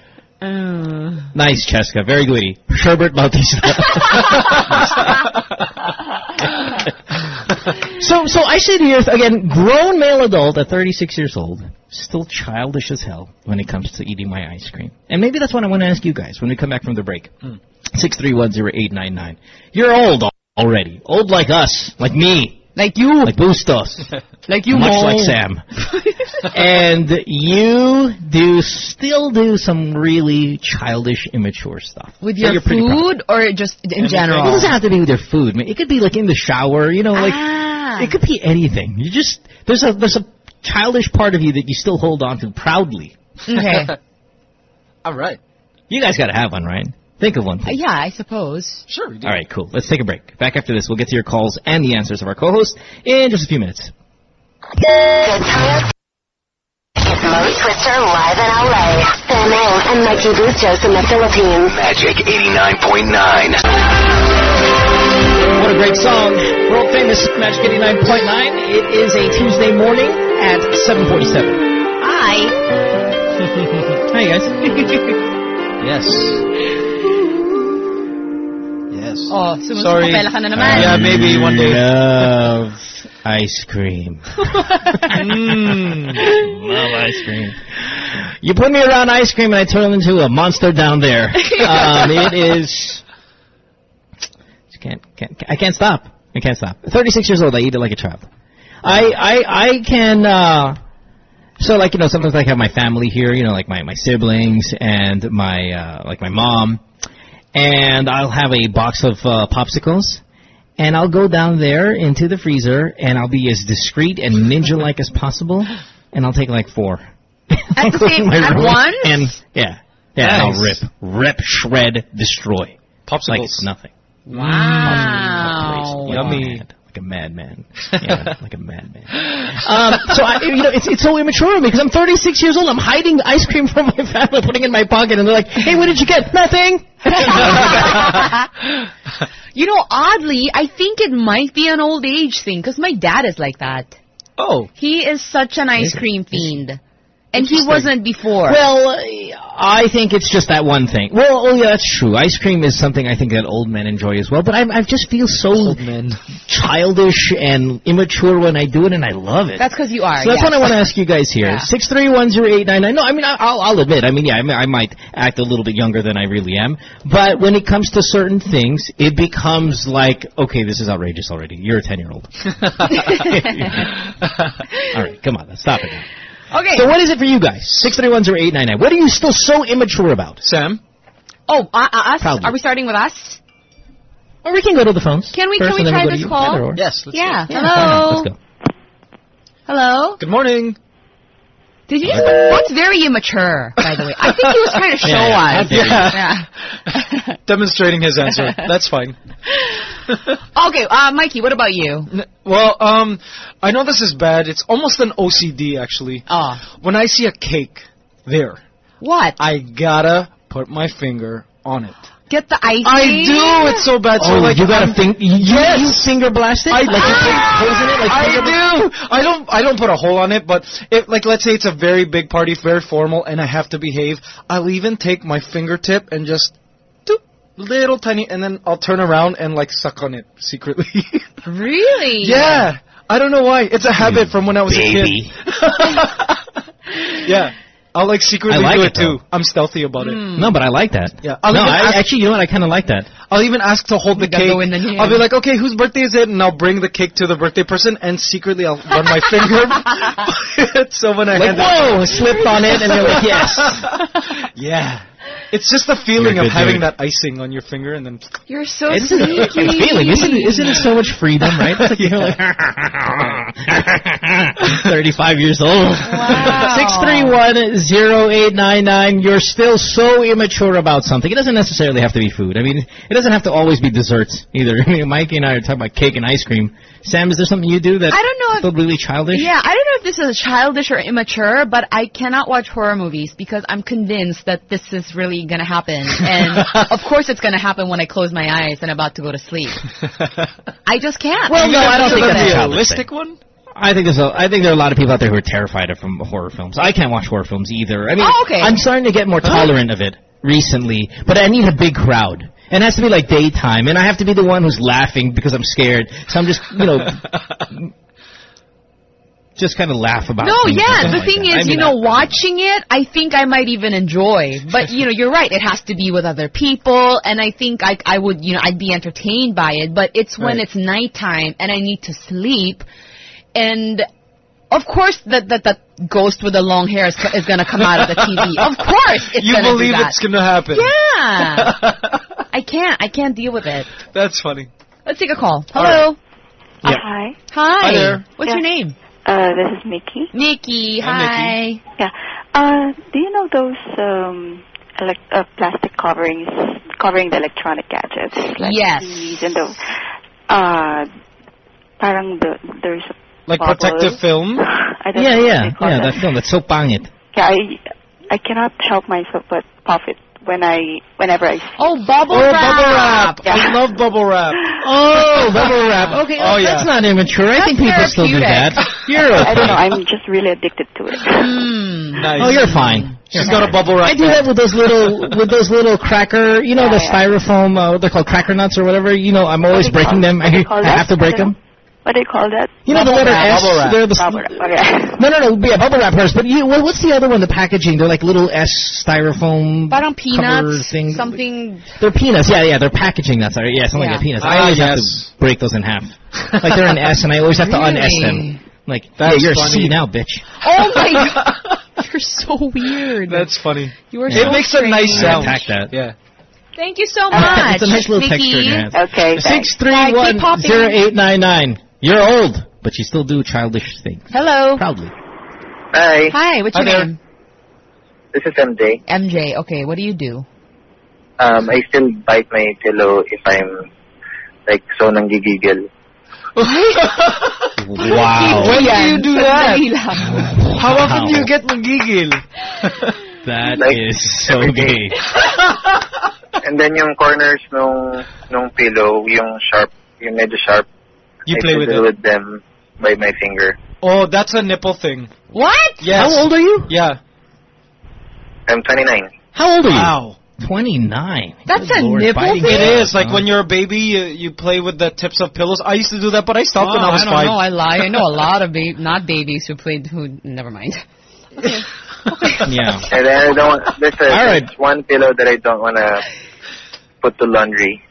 Uh. nice, Cheska. Very goody. Sherbet Bautista. so, so I sit here again, grown male adult at 36 years old, still childish as hell when it comes to eating my ice cream. And maybe that's what I want to ask you guys when we come back from the break. Six three one zero eight nine nine. You're old already, old like us, like me, Like you. like Bustos, Like you, much Mo. like Sam. and you do still do some really childish, immature stuff. With But your food or just in general? It doesn't have to be with your food. It could be like in the shower, you know, like Ah. it could be anything. You just there's a there's a childish part of you that you still hold on to proudly. Okay. All right. You guys got to have one, right? Think of one. Uh, please. yeah, I suppose. Sure, we do. All right, cool. Let's take a break. Back after this, we'll get to your calls and the answers of our co-host in just a few minutes. Good times. It's Mo Twister live in LA. Sam Aang and Mikey Bustos in the Philippines. Magic 89.9. What a great song. World famous Magic 89.9. It is a Tuesday morning at 747. Hi. Hi, guys. Yes. Yes. Oh, sumusukapela Sorry. ka na naman. Yeah, maybe one day. Love ice cream. Mm. Love ice cream. You put me around ice cream and I turn into a monster down there. Um, it is. Can't, can't, I can't stop. I can't stop. 36 years old, I eat it like a child. I, I, I can, uh, so like, you know, sometimes I have my family here, you know, like my, my siblings and my, uh, like my mom. And I'll have a box of, uh, popsicles. And I'll go down there into the freezer and I'll be as discreet and ninja-like as possible. And I'll take like four. At the Go same- at once? And, yeah. Yeah, and I'll rip, rip, shred, destroy. Popsicles. Like it's nothing. Wow. Like Yummy. Like a madman. Yeah, like a madman. Um, so I, you know, it's it's so immature of me because I'm 36 years old. I'm hiding ice cream from my family, putting it in my pocket, and they're like, "Hey, what did you get? Nothing." You know, oddly, I think it might be an old age thing because my dad is like that. Oh. He is such an ice cream fiend. And he wasn't before. Well, I think it's just that one thing. Well, oh yeah, that's true. Ice cream is something I think that old men enjoy as well. But I, I just feel so Old men. childish and immature when I do it, and I love it. that's because you are. So that's yes. what I want to ask you guys here. Yeah. Six three one zero eight nine nine. No, I mean I- I'll, I'll admit. I mean, yeah, I, mean, I might act a little bit younger than I really am. But when it comes to certain things, it becomes like, okay, this is outrageous already. You're a ten year old. All right, come on, let's stop it now. Okay. So what is it for you guys? Six three one zero eight nine nine. What are you still so immature about? Sam? oh, uh, uh, us? Proudly. Are we starting with us? Or we can go to the phones. Can we- first, can we try go to this call? Yes. Let's Yeah. Yeah. Hello. Let's go. Hello. Good morning. Did you just? That's very immature, by the way. I think he was trying to show Yeah, yeah, us. Yeah. Demonstrating his answer. That's fine. Okay, uh, Mikey, what about you? Well, um, I know this is bad. It's almost an OCD, actually. Oh, When I see a cake there, what? I gotta put my finger on it. Get the icing. I do. It's so bad. So Oh, like you got I'm- to think. You, Yes. you finger blast it. I like you do. put holes in it. Like I do. I don't. I don't put a hole on it, but if, like, let's say it's a very big party, very formal, and I have to behave, I'll even take my fingertip and just, doop, little tiny, and then I'll turn around and like suck on it secretly. Really? yeah. I don't know why. It's a habit from when I was baby. a kid. yeah. I'll like secretly I like do it, it, too. I'm stealthy about it. No, but I like that. Yeah. I'll no, I, ask- actually, you know what? I kind of like that. I'll even ask to hold the gotta cake. go in the. I'll be like, okay, whose birthday is it? And I'll bring the cake to the birthday person, and secretly I'll run my finger. so when I Like, hand it, whoa, slipped on it, and you're like, yes. yeah. It's just the feeling You're of having dude. that icing on your finger and then. You're so It's a sneaky. fucking feeling. Isn't it, isn't it so much freedom, right? It's like you're like 35 years old. Wow. 6310899. You're still so immature about something. It doesn't necessarily have to be food. I mean, it doesn't have to always be desserts either. I mean, Mikey and I are talking about cake and ice cream. Sam, is there something you do that I don't know if- still really childish? Yeah, I don't know if this is childish or immature, but I cannot watch horror movies because I'm convinced that this is really going to happen. And of course it's going to happen when I close my eyes and I'm about to go to sleep. I just can't. Well, no, I don't Is think that that's a realistic thing. one. I think there's a, I think there are a lot of people out there who are terrified of from horror films. I can't watch horror films either. I mean, Oh, okay. I'm starting to get more tolerant of it recently, but I need a big crowd. And it has to be like daytime, and I have to be the one who's laughing because I'm scared. So I'm just, you know, just kind of laugh about. No, things yeah. The like thing that. is, I mean, you know, I- watching it, I think I might even enjoy. But you know, you're right. It has to be with other people, and I think I I would you know I'd be entertained by it. But it's when Right. it's nighttime and I need to sleep, and of course that that that ghost with the long hair is, is gonna come out of the TV. Of course, it's you gonna do believe that. it's gonna happen. Yeah. I can't. I can't deal with it. That's funny. Let's take a call. Hello. Yeah. Hi, Hi. Hi there. What's Yeah. your name? uh, this is Mickey. Nikki. Hi, Hi. Yeah. Uh, do you know those um, elec- uh, plastic coverings covering the electronic gadgets? Like Yes. TVs and the, uh, parang the, there's a Like bubble. protective film. I don't Yeah, know yeah, yeah. that. That film, that's so pangit. Yeah, I, I cannot help myself but puff it when I, whenever I see. Oh, bubble Oh, wrap. bubble wrap. Yeah. I love bubble wrap. Oh, bubble wrap. Okay, Oh, that's yeah. not immature. I That's think people still do that. therapeutic. You're okay. I don't know. I'm just really addicted to it. Hmm. Nice. Oh, you're fine. She's got a bubble wrap. I do that with those little with those little cracker, you know, Yeah, the styrofoam. Uh, they're called cracker nuts or whatever. You know, I'm always What do you breaking them. what do you call I have to break I don't them. What do you call that? You know the letter wrap. S. Bubble wrap. They're the Bubble wrap. Okay. no, no, no. Yeah, bubble wrap first. But you, what, what's the other one? The packaging. They're like little S styrofoam. Parang cover peanuts, thing. something. They're peanuts. Yeah, yeah. They're packaging That's Sorry, yeah, something Yeah. like peanuts. Ah, I always have yes. to break those in half. like they're an S, and I always have to un S them. Like, That's yeah, you're a funny. C now, bitch. Oh my god, you're so weird. That's funny. you are It so makes a nice strange. sound. Attack that. Yeah. Thank you so much. it's a nice little Nikki. texture in your hands. Okay. Six three one zero eight nine nine. You're old, but you still do childish things. Hello. Proudly. Hi, Hi. What's Hi your there. name? this is MJ. MJ. Okay. What do you do? Um, I still bite my pillow if I'm like so nanggigigil. Wow. When do you do that? How often do you get magigil? That Like, is so gay. And then yung corners nung nung pillow, yung sharp, yung medyo sharp. You I play with fiddle it. with them by my finger. Oh, that's a nipple thing. What? Yes. How old are you? Yeah. I'm 29. How old are you? Wow. 29. That's Good a Lord, nipple biting thing? It your is like tongue. when you're a baby, you, you play with the tips of pillows. I used to do that, but I stopped when Oh, I was don't five. know. I lie. I know a lot of ba- not babies who played who. Never mind. Yeah. And then I don't. There's, a, All right. there's one pillow that I don't wanna put to laundry.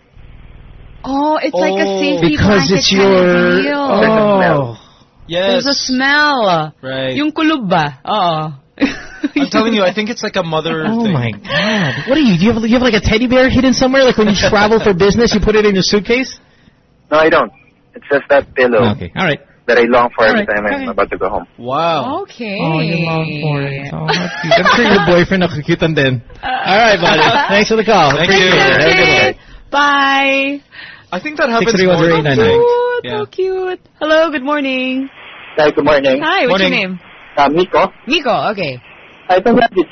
Oh, it's like a Oh. safety Because blanket it's kind of your. deal. Oh. Yes. There's a smell. Right. Yung kulub ba? Oo. I'm telling you, I think it's like a mother Oh thing. my god. What are you? Do you have, you have like a teddy bear hidden somewhere? Like when you travel for business, you put it in your suitcase? No, I don't. It's just that pillow Okay. All right. that I long for every Alright, time I'm about to go home. Wow. Okay. Oh, you long for it. Oh, how cute. I'm sure your boyfriend nakukutan din. Uh. All right, buddy. Thanks for the call. Thank Appreciate you. it. Have a good one. Bye. I think that happens 6310899. more. So cute. Yeah. So cute. Hello. Good morning. Hi, good morning. Hi. What's your name? Uh, Miko. Miko. Okay. I don't have this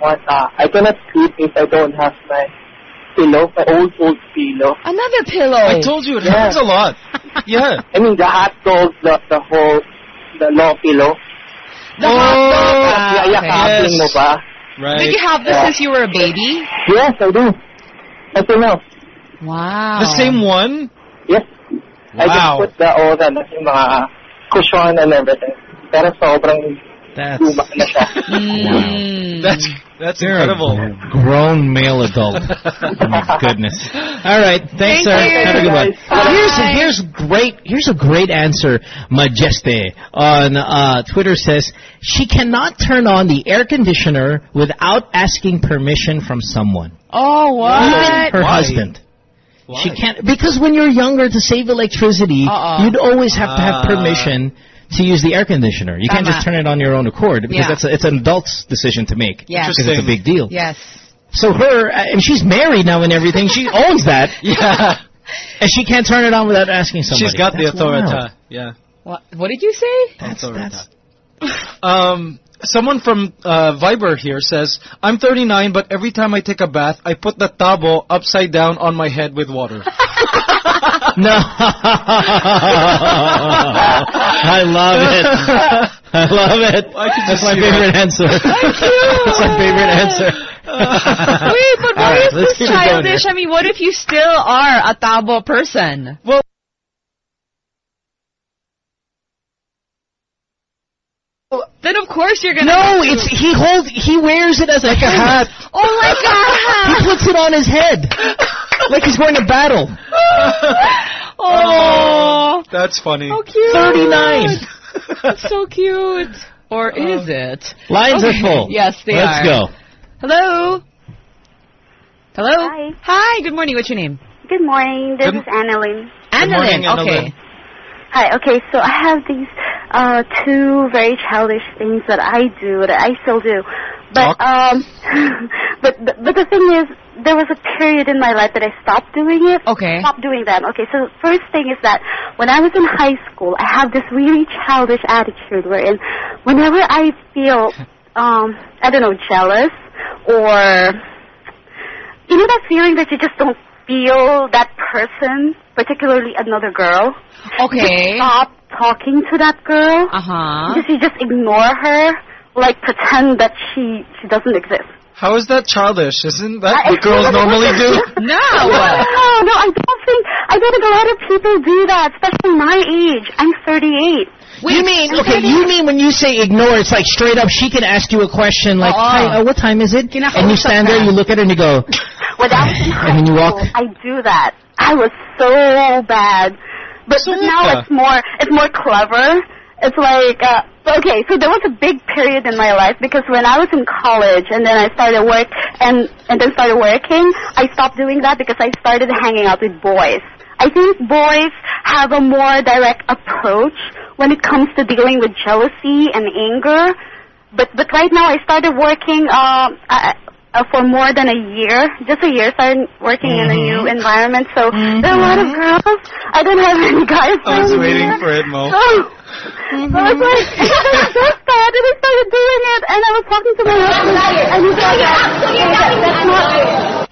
one. Uh, I cannot sleep if I don't have my pillow, my old, old pillow. Another pillow. I told you, it Yeah. happens a lot. Yeah. I mean, the hot dog, the, the whole, the long pillow. The hot dog. Okay. Yakapin mo pa. Right. Did you have this Yeah. since you were a baby? Yes, I do. Until now. Wow. The same one? Yes. Wow. I just put the all the yung mga cushion and everything. Pero sobrang That's luma na siya. Mm. That's that's You're incredible. a grown male adult. oh my goodness. All right, thanks, Thank sir. you. Have a good one. Bye. Here's here's great. Here's a great answer. Majeste on uh, Twitter says she cannot turn on the air conditioner without asking permission from someone, Oh, what? even her Why? husband. Why? She can't because when you're younger, to save electricity, Uh-uh. you'd always have to have Ah. permission to use the air conditioner. You can't just turn it on your own accord because Yeah. that's a, it's an adult's decision to make. Yeah. because it's a big deal. Yes. So her, uh, and she's married now and everything. She owns that, Yeah, and she can't turn it on without asking somebody. she's got the authority. Yeah. What, what did you say? That's, Authority. that's Um, someone from uh, Viber here says, "I'm 39, but every time I take a bath, I put the tabo upside down on my head with water." no. I love it. I love it. I That's my favorite that. answer. That's my favorite answer. Wait, but All what right, is this keep it going childish? I mean, what if you still are a tabo person? well, Oh, then of course you're gonna. No, have to- it's he holds he wears it as a hat. Oh my god! He puts it on his head like he's going to battle. Oh. oh, that's funny. how cute! Thirty-nine. That's so cute. Or uh, is it? Lines Okay. are full. Yes, they are Let's go. Hello. Hello. Hi. Hi. Good morning. What's your name? Good morning. This Good- is Annalyn. morning, Annalyn. Okay. Annalyn. Hi. Okay, so I have these uh two very childish things that I do that I still do. But Talk. um but, but the thing is there was a period in my life that I stopped doing it. Okay. Stopped doing that. Okay, so the first thing is that when I was in high school, I have this really childish attitude wherein whenever I feel um I don't know, jealous or you know that feeling that you just don't feel that person, particularly another girl. Okay. Stop talking to that girl. Uh huh. Because you just ignore her, like pretend that she she doesn't exist. How is that childish? Isn't that I- what girls normally do? No. No, no, I don't think I don't think a lot of people do that, especially my age. I'm 38. you mean okay? You mean when you say ignore, it's like straight up. She can ask you a question like, Oo. "Hi, uh, what time is it?" And you stand there, you look at her, and you go, When I was in high And then you walk. I do that. I was so bad. But, but now it's more it's more clever. It's like uh, okay, so there was a big period in my life because when I was in college and then I started work and and then started working, I stopped doing that because I started hanging out with boys. I think boys have a more direct approach when it comes to dealing with jealousy and anger. But but right now I started working uh, uh, for more than a year, just a year. Started working in a mm-hmm. new environment, so mm-hmm. there are a lot of girls. I don't have any guys. I was waiting here. for it, Mo. Oh. So I was mm-hmm. like, I just bad, and I started doing it, and I was talking to my husband, and he said, "Okay, that- that's not."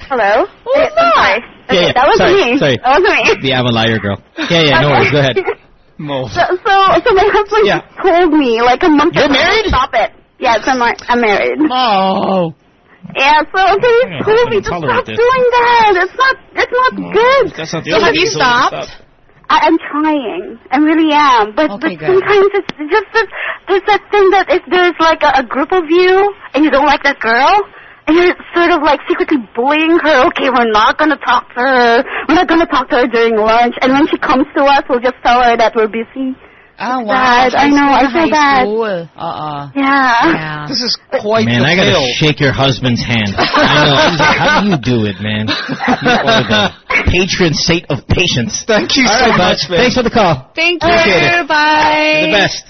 Hello. Who's eh, I'm sorry. Yeah, Okay, yeah. that was Sorry, me. sorry. That was me. "The I'm a liar, girl." Yeah, yeah. No worries. Go ahead. Mo. So, so, so my husband Yeah. told me like a month You're ago, married? Stop it. Yes, I'm, mar- I'm married. Oh. Yeah, so okay, Yeah, he told me to stop this. doing that. It's not, it's not good. That's not the So have you stopped? I, I'm trying. I really am. But Okay, but good. sometimes it's just that there's that thing that if there's like a, a group of you and you don't like that girl and you're sort of like secretly bullying her, okay, we're not gonna talk to her. We're not gonna talk to her during lunch. And when she comes to us, we'll just tell her that we're busy. Oh wow. bad. I know, I school, feel bad. School. Uh-uh. Yeah. Yeah. This is quite Man, the I gotta fail. shake your husband's hand. I know. How do you do it, man? The patron saint of patience. Thank you All so right, much, man. Thanks for the call. Thank you. Appreciate it. Bye. You're the best.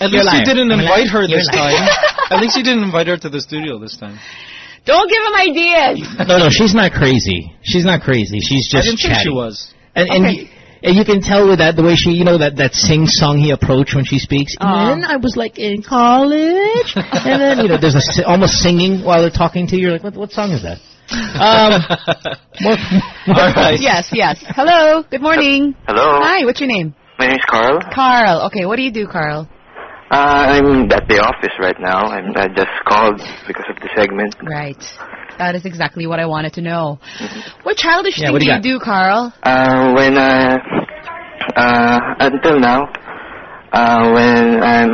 At You're least a you didn't I'm invite liar. her You're this liar. time. At least you didn't invite her to the studio this time. Don't give him ideas. No, no, she's not crazy. She's not crazy. She's just. I didn't think she was. And and, Okay. You, and you can tell with that the way she, you know, that that sing-songy approach when she speaks. Aw. And then I was like in college, and then you know, there's a almost singing while they're talking to you. You're like, what what song is that? Um, more, more All right. Yes, yes. Hello. Good morning. Hello. Hi. What's your name? My name's Carl. Carl. Okay. What do you do, Carl? Uh, I'm at the office right now. I'm, I just called because of the segment. Right. That is exactly what I wanted to know. What childish Yeah, thing what do do you you got? do, Carl? Uh, when uh, uh, until now, uh, when I'm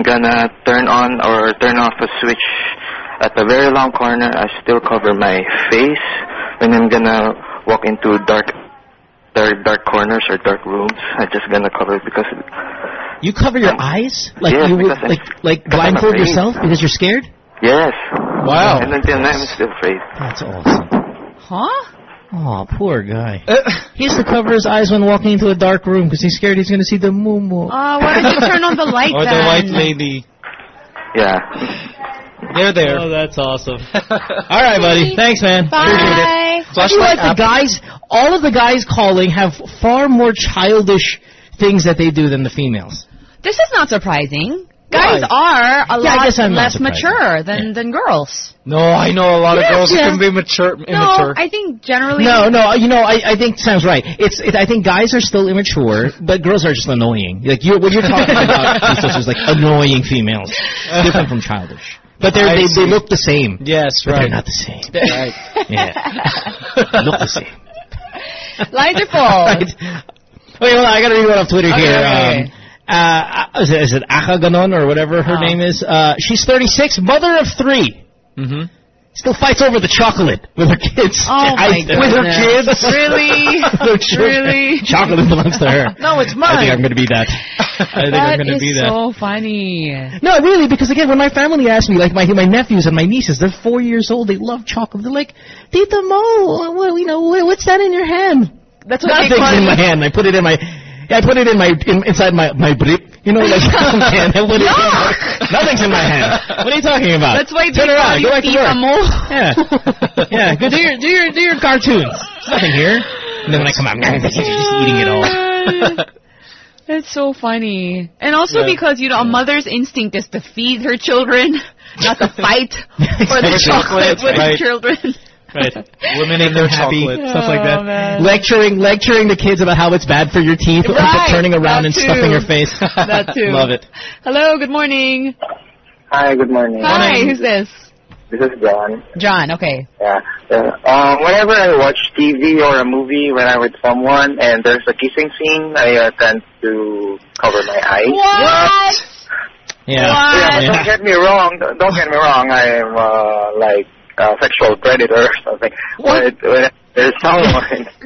I'm gonna turn on or turn off a switch at a very long corner. I still cover my face when I'm gonna walk into dark, dark, dark corners or dark rooms. I'm just gonna cover it because You cover your eyes? Like Yes, you would, like like blindfold yourself because you're scared? Yes. Wow. And until now, I'm still afraid. That's awesome. Huh? Oh, poor guy. he has to cover his eyes when walking into a dark room because he's scared he's going to see the moo moo. Uh, why don't you turn on the light Or then? the white lady. Yeah. They're there. Oh, that's awesome. All right, buddy. Thanks, man. Bye. I feel like the guys, all of the guys calling have far more childish things that they do than the females. This is not surprising. Guys Why? are a Yeah, lot guess I'm not less surprised. mature than than girls. No, I know a lot of girls yeah. can be mature, Immature. No. I think generally. No, no, you know, I, I think Sam's right. It's, it, I think guys are still immature, but girls are just annoying. Like you, when you're talking about is sisters, like annoying females, different from childish. But they're, they they look the same. Yes, but right. they're not the same. Right. Yeah, look the same. Lines are full. Right. Wait, hold on. I got to read one off Twitter Okay, here. okay. Um, uh, is it, is it Aka Ganon or whatever her Oh. name is? Uh, she's 36, mother of three. Mm-hmm. Still fights over the chocolate with her kids. Oh, my I- With her kids. Really? Really? Chocolate belongs to her. No, it's mine. I think I'm going to be that. I think I'm going to be that. so funny. No, really, because again, when my family asks me, like my my nephews and my nieces, they're four years old. They love chocolate. They're like, Tita Mo, what, you know, what's that in your hand? That's what Nothing's in my hand. I put it in my. Yeah, I put it in my in, inside my my brief. You know, like. I put it in my, nothing's in my hand. What are you talking about? That's why Turn around. you Go back to work. Mo. Yeah, yeah. Go do your do your do your cartoons. There's nothing here. And then when I come out, just eating it all. That's so funny. And also Yeah. because, you know, a mother's instinct is to feed her children, not to fight for the chocolate with Right. her children. Right. Women and their happy, chocolate. stuff like that. Oh, man. Lecturing, lecturing the kids about how it's bad for your teeth, or Right, turning around that and too. stuffing your face. That too. Love it. Hello, good morning. Hi, good morning. Hi, who's this? This is John. John, okay. Yeah. Uh, um, whenever I watch TV or a movie when I'm with someone and there's a kissing scene, I uh, tend to cover my eyes. What? Yeah. Yeah, Yeah. don't get me wrong. Don't get me wrong. I am uh, like a sexual predator or something. What? But when there's someone.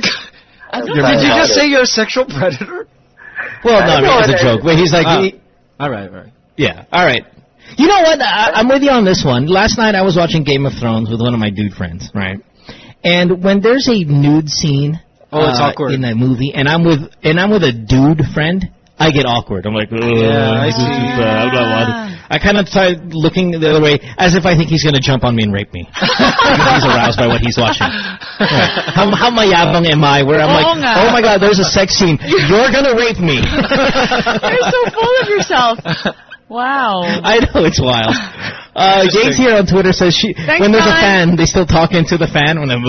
Did you just say you're a sexual predator? Well, no, I mean, No, it's a joke. Wait, he's like, Ah. he- All right, all right. yeah, all right. You know what? I, I'm with you on this one. Last night I was watching Game of Thrones with one of my dude friends, right? And when there's a nude scene, Oh, it's uh, awkward. in that movie, and I'm with and I'm with a dude friend, I get awkward. I'm like, Ugh, Yeah, I this is, see. uh, blah, blah, blah. I kind of try looking the other way, as if I think he's going to jump on me and rape me. he's aroused by what he's watching. Right. How, how mayabang am I? Where I'm Oo like, nga. oh my god, there's a sex scene. You're going to rape me. You're so full of yourself. Wow. I know it's wild. Uh, Gates here on Twitter says she Thanks, when there's a fan, they still talk into the fan when I'm.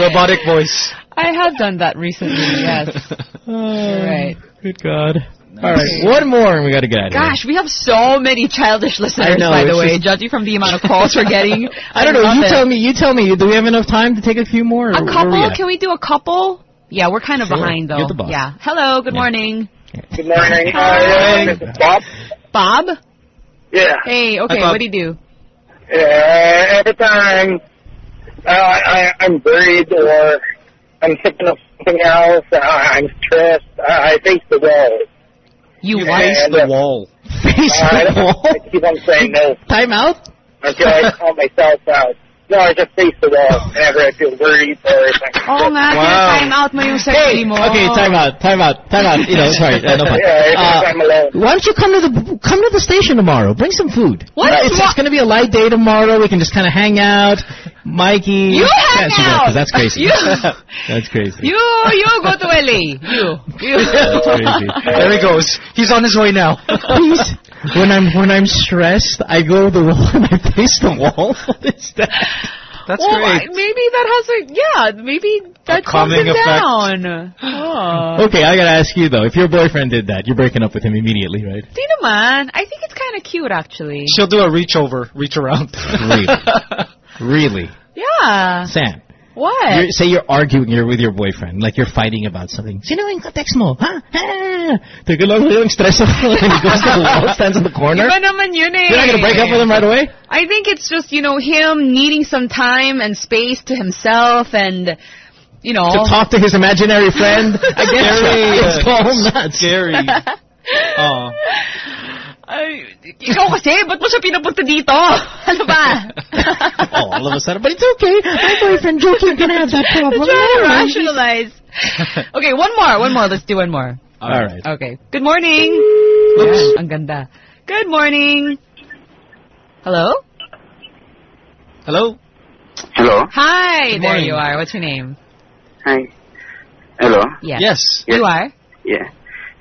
Robotic voice. I have done that recently, yes. You're right. Good God. All right, one more and we got to get out of here. Gosh, we have so many childish listeners, I know, by the it's way, just- judging from the amount of calls we're getting. I don't know. love You it. tell me. You tell me. Do we have enough time to take a few more? or A where couple? we at? Can we do a couple? Yeah, we're kind of Sure. behind though. You're the boss. Yeah. Hello, good morning. Good morning. Hi. Uh, this is Bob. Bob? Yeah. Hey, okay, Hi, Bob. what do you do? Uh, every time uh, I, I'm worried or I'm thinking of something else, uh, I'm stressed, uh, I face the wall. You Yeah. what? Face the uh, wall. Face I, the wall. I keep on saying no Time out. until I call myself out. No, I just face the wall whenever I feel worried or if I'm Oh nga, Wow. time out mo yung Hey, sarili mo. okay, time out, time out, time out. You know, sorry, uh, no fun. Yeah, if Uh, I'm alone. why don't you come to the come to the station tomorrow? Bring some food. What No, is it's, wrong- it's going to be a light day tomorrow. We can just kind of hang out. Mikey. You hang Yeah, she will, That's crazy. You- that's crazy. You, you go to LA. You, you. That's crazy. There he goes. He's on his way now. Please. When I'm when I'm stressed, I go to the wall and I face the wall. What is that? That's well, great. I- maybe that has a, yeah, maybe that calms calming it effect. down. Oh. Okay, I gotta ask you though. If your boyfriend did that, you're breaking up with him immediately, right? Di naman. I think it's kind of cute, actually. She'll do a reach over, reach around. Really? Really, Yeah. Sam? What? You're, say you're arguing you're with your boyfriend, like you're fighting about something. Sino yung ka-text mo? Ha? Ha? Teka lang, yung stress ako. and he goes to the wall, stands in the corner. Iba naman yun eh. You're not gonna break up with him right away? I think it's just, you know, him needing some time and space to himself and, you know. To talk to his imaginary friend? I guess Scary. it's called nuts. Scary. Oh. Ay, ikaw kasi, ba't mo siya pinapunta dito? Ano ba? oh, all of a sudden, but it's okay. My boyfriend joking gonna have that problem. Trying to rationalize. Okay, one more, one more. Let's do one more. All right. Okay. Good morning. Oops. Ang ganda. Good morning. Hello? Hello? Hello? Hi, Good there morning. you are. What's your name? Hi. Hello? Yes. Yes. You are? Yeah.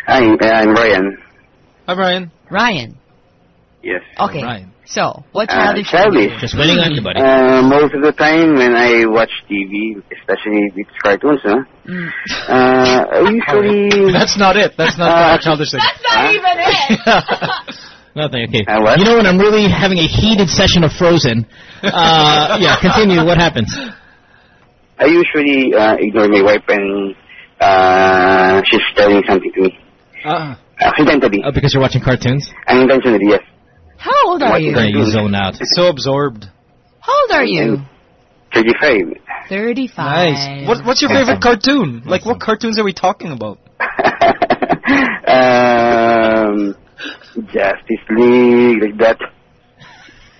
Hi, uh, I'm Ryan. Hi, Brian. Ryan. Yes. Okay. Ryan. So, what Uh, childish childish. Just waiting on you, buddy. Uh, most of the time when I watch TV, especially with cartoons, huh? Mm. Uh, usually... That's not it. That's not Uh, the childish thing. That's not even it. Nothing, okay. Uh, what? You know when I'm really having a heated session of Frozen, uh, yeah, continue, what happens? I usually uh, ignore my wife when uh, she's telling something to me. Uh, Accidentally. Oh, because you're watching cartoons? Unintentionally, yes. How old are you? Yeah, you zone out. so absorbed. How old are you? 35. 35. Nice. What, what's your favorite cartoon? Like, what cartoons are we talking about? um, Justice League, like that.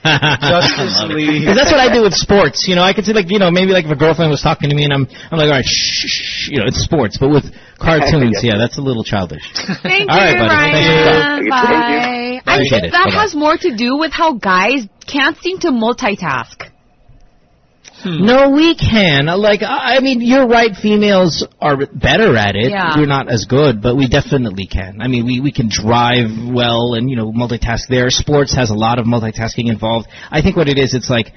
Justice League. Because that's what I do with sports. You know, I could see like you know maybe like if a girlfriend was talking to me and I'm I'm like all right shh, shh, shh you know it's sports, but with cartoons, yeah, that's a little childish. Thank All right, you, buddy. Thank you. Ryan. Thank Bye. I think that Bye-bye. has more to do with how guys can't seem to multitask. No, we can. Like, I I mean, you're right. Females are better at it. Yeah. We're not as good, but we definitely can. I mean, we we can drive well and you know multitask. There, sports has a lot of multitasking involved. I think what it is, it's like,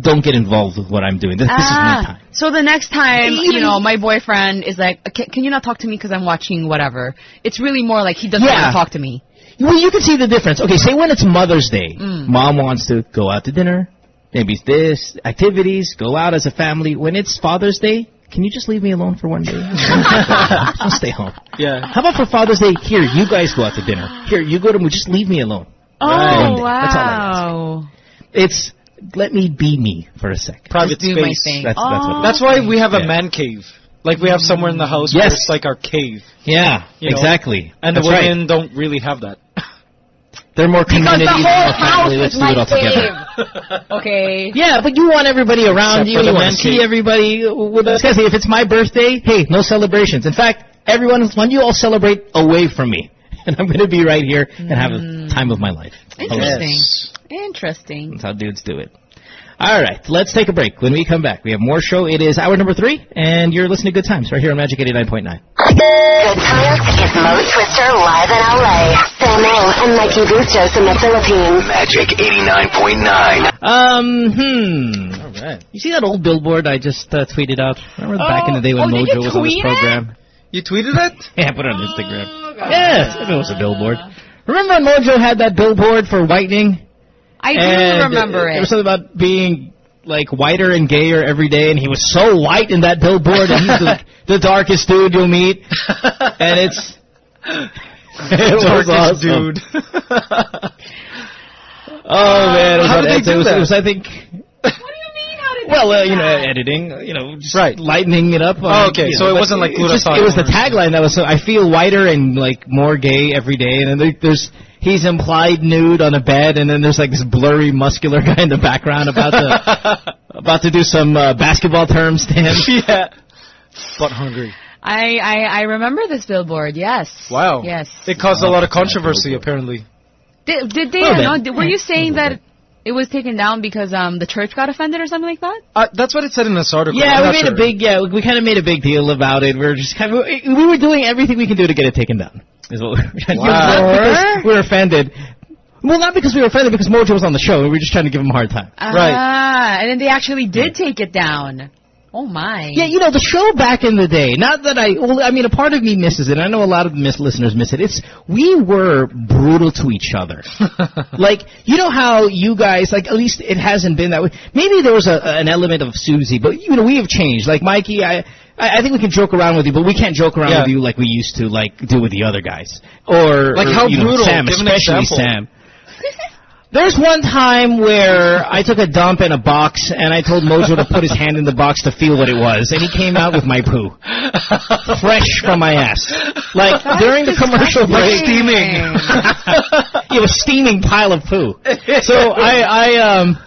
don't get involved with what I'm doing. This, this is my Ah, time. so the next time, you know, my boyfriend is like, can, can you not talk to me because I'm watching whatever? It's really more like he doesn't Yeah. want to talk to me. Well, you can see the difference. Okay, say when it's Mother's Day, Mm. mom wants to go out to dinner, maybe this activities, go out as a family. When it's Father's Day, can you just leave me alone for one day? just stay home. Yeah. How about for Father's Day? Here, you guys go out to dinner. Here, you go to. Just leave me alone. Oh, One day. That's all I wow. It's let me be me for a sec. Private Just do my space. thing. That's- that's what That's why we have a Yeah. man cave. Like we have somewhere in the house where Yes. it's like our cave. Yeah, You know, exactly. And That's the right. women don't really have that. They're more Because community, the whole more house family. Let's is do it all together. okay. Yeah, but you want everybody around Except you. You want to see everybody. With us. Guys, if it's my birthday, hey, no celebrations. In fact, everyone, why don't you all celebrate away from me? And I'm going to be right here and have a mm. time of my life. Interesting. Yes. Interesting. That's how dudes do it. All right, let's take a break. When we come back, we have more show. It is hour number three, and you're listening to Good Times right here on Magic 89.9. Good times is Mo Twister live in LA. Sam Ing and Mikey Bustos in the Philippines. Magic 89.9. Um, hmm. All right. You see that old billboard I just uh, tweeted out? Remember back in the day when oh, Mojo was on this tweet it? program? You tweeted it? Yeah, put it on Instagram. Yes, if it was a billboard. Remember when Mojo had that billboard for whitening? I do And remember There it. was something about being like whiter and gayer every day, and he was so white in that billboard, and he's the, the darkest dude you'll meet. And it's it was Darkest awesome. dude. Oh man, it was, How did they it do was, that? it was I think. What do you mean? How did Well, uh, you know, editing, you know, just Right. lightening it up. Oh, okay, so know, it wasn't like it just- It was the tagline that was. So I feel whiter and like more gay every day, and then there's he's implied nude on a bed, and then there's like this blurry, muscular guy in the background about to about to do some uh, basketball terms to him. yeah. Butt hungry. I, I I remember this billboard. Yes. Wow. Yes. It caused a lot of controversy, apparently. Did, did they? Little bit. No, did- were you saying that it was taken down because um the church got offended or something like that? Uh, that's what it said in this article. Yeah, I'm we made sure. a big yeah. We kind of made a big deal about it. We were just kind of we were doing everything we can do to get it taken down. Is what we were Wow. We were offended. Well, not because we were offended, because Mojo was on the show, and we were just trying to give him a hard time. Right. Ah, and then they actually did take it down. Oh my. Yeah, you know the show back in the day. Not that I, well, I mean, a part of me misses it. I know a lot of the miss listeners miss it. It's we were brutal to each other. like you know how you guys, like at least it hasn't been that way. Maybe there was a, an element of Susie, but you know we have changed. Like Mikey, I. I I think we can joke around with you, but we can't joke around Yeah. with you like we used to, like do with the other guys. Or Like or, how you know, brutal? Sam, especially. Sam. There's one time where I took a dump in a box and I told Mojo to put his hand in the box to feel what it was, and he came out with my poo, fresh from my ass. Like during the commercial break, steaming. it was steaming pile of poo. So I, I, um.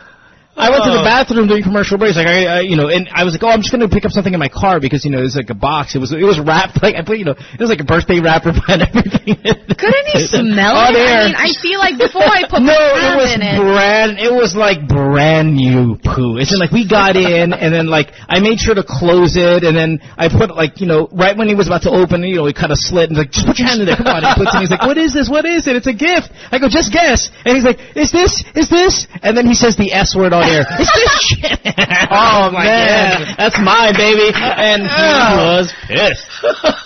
I went to the oh. bathroom during commercial breaks, like I, I, you know, and I was like, oh, I'm just gonna pick up something in my car because you know it's like a box. It was, it was wrapped like I put, you know, it was like a birthday wrapper and everything. Couldn't you oh, smell it? air. I mean, I feel like before I put no, my it hand was in it. brand. It was like brand new poo. It's like we got in, and then like I made sure to close it, and then I put like you know right when he was about to open, you know, we cut a slit, and like just put your hand in there. Come on, and he puts it. in. He's like, what is this? What is it? It's a gift. I go, just guess. And he's like, is this? Is this? And then he says the S word on air. Is this shit? oh, oh man, that's mine, baby. And he was pissed.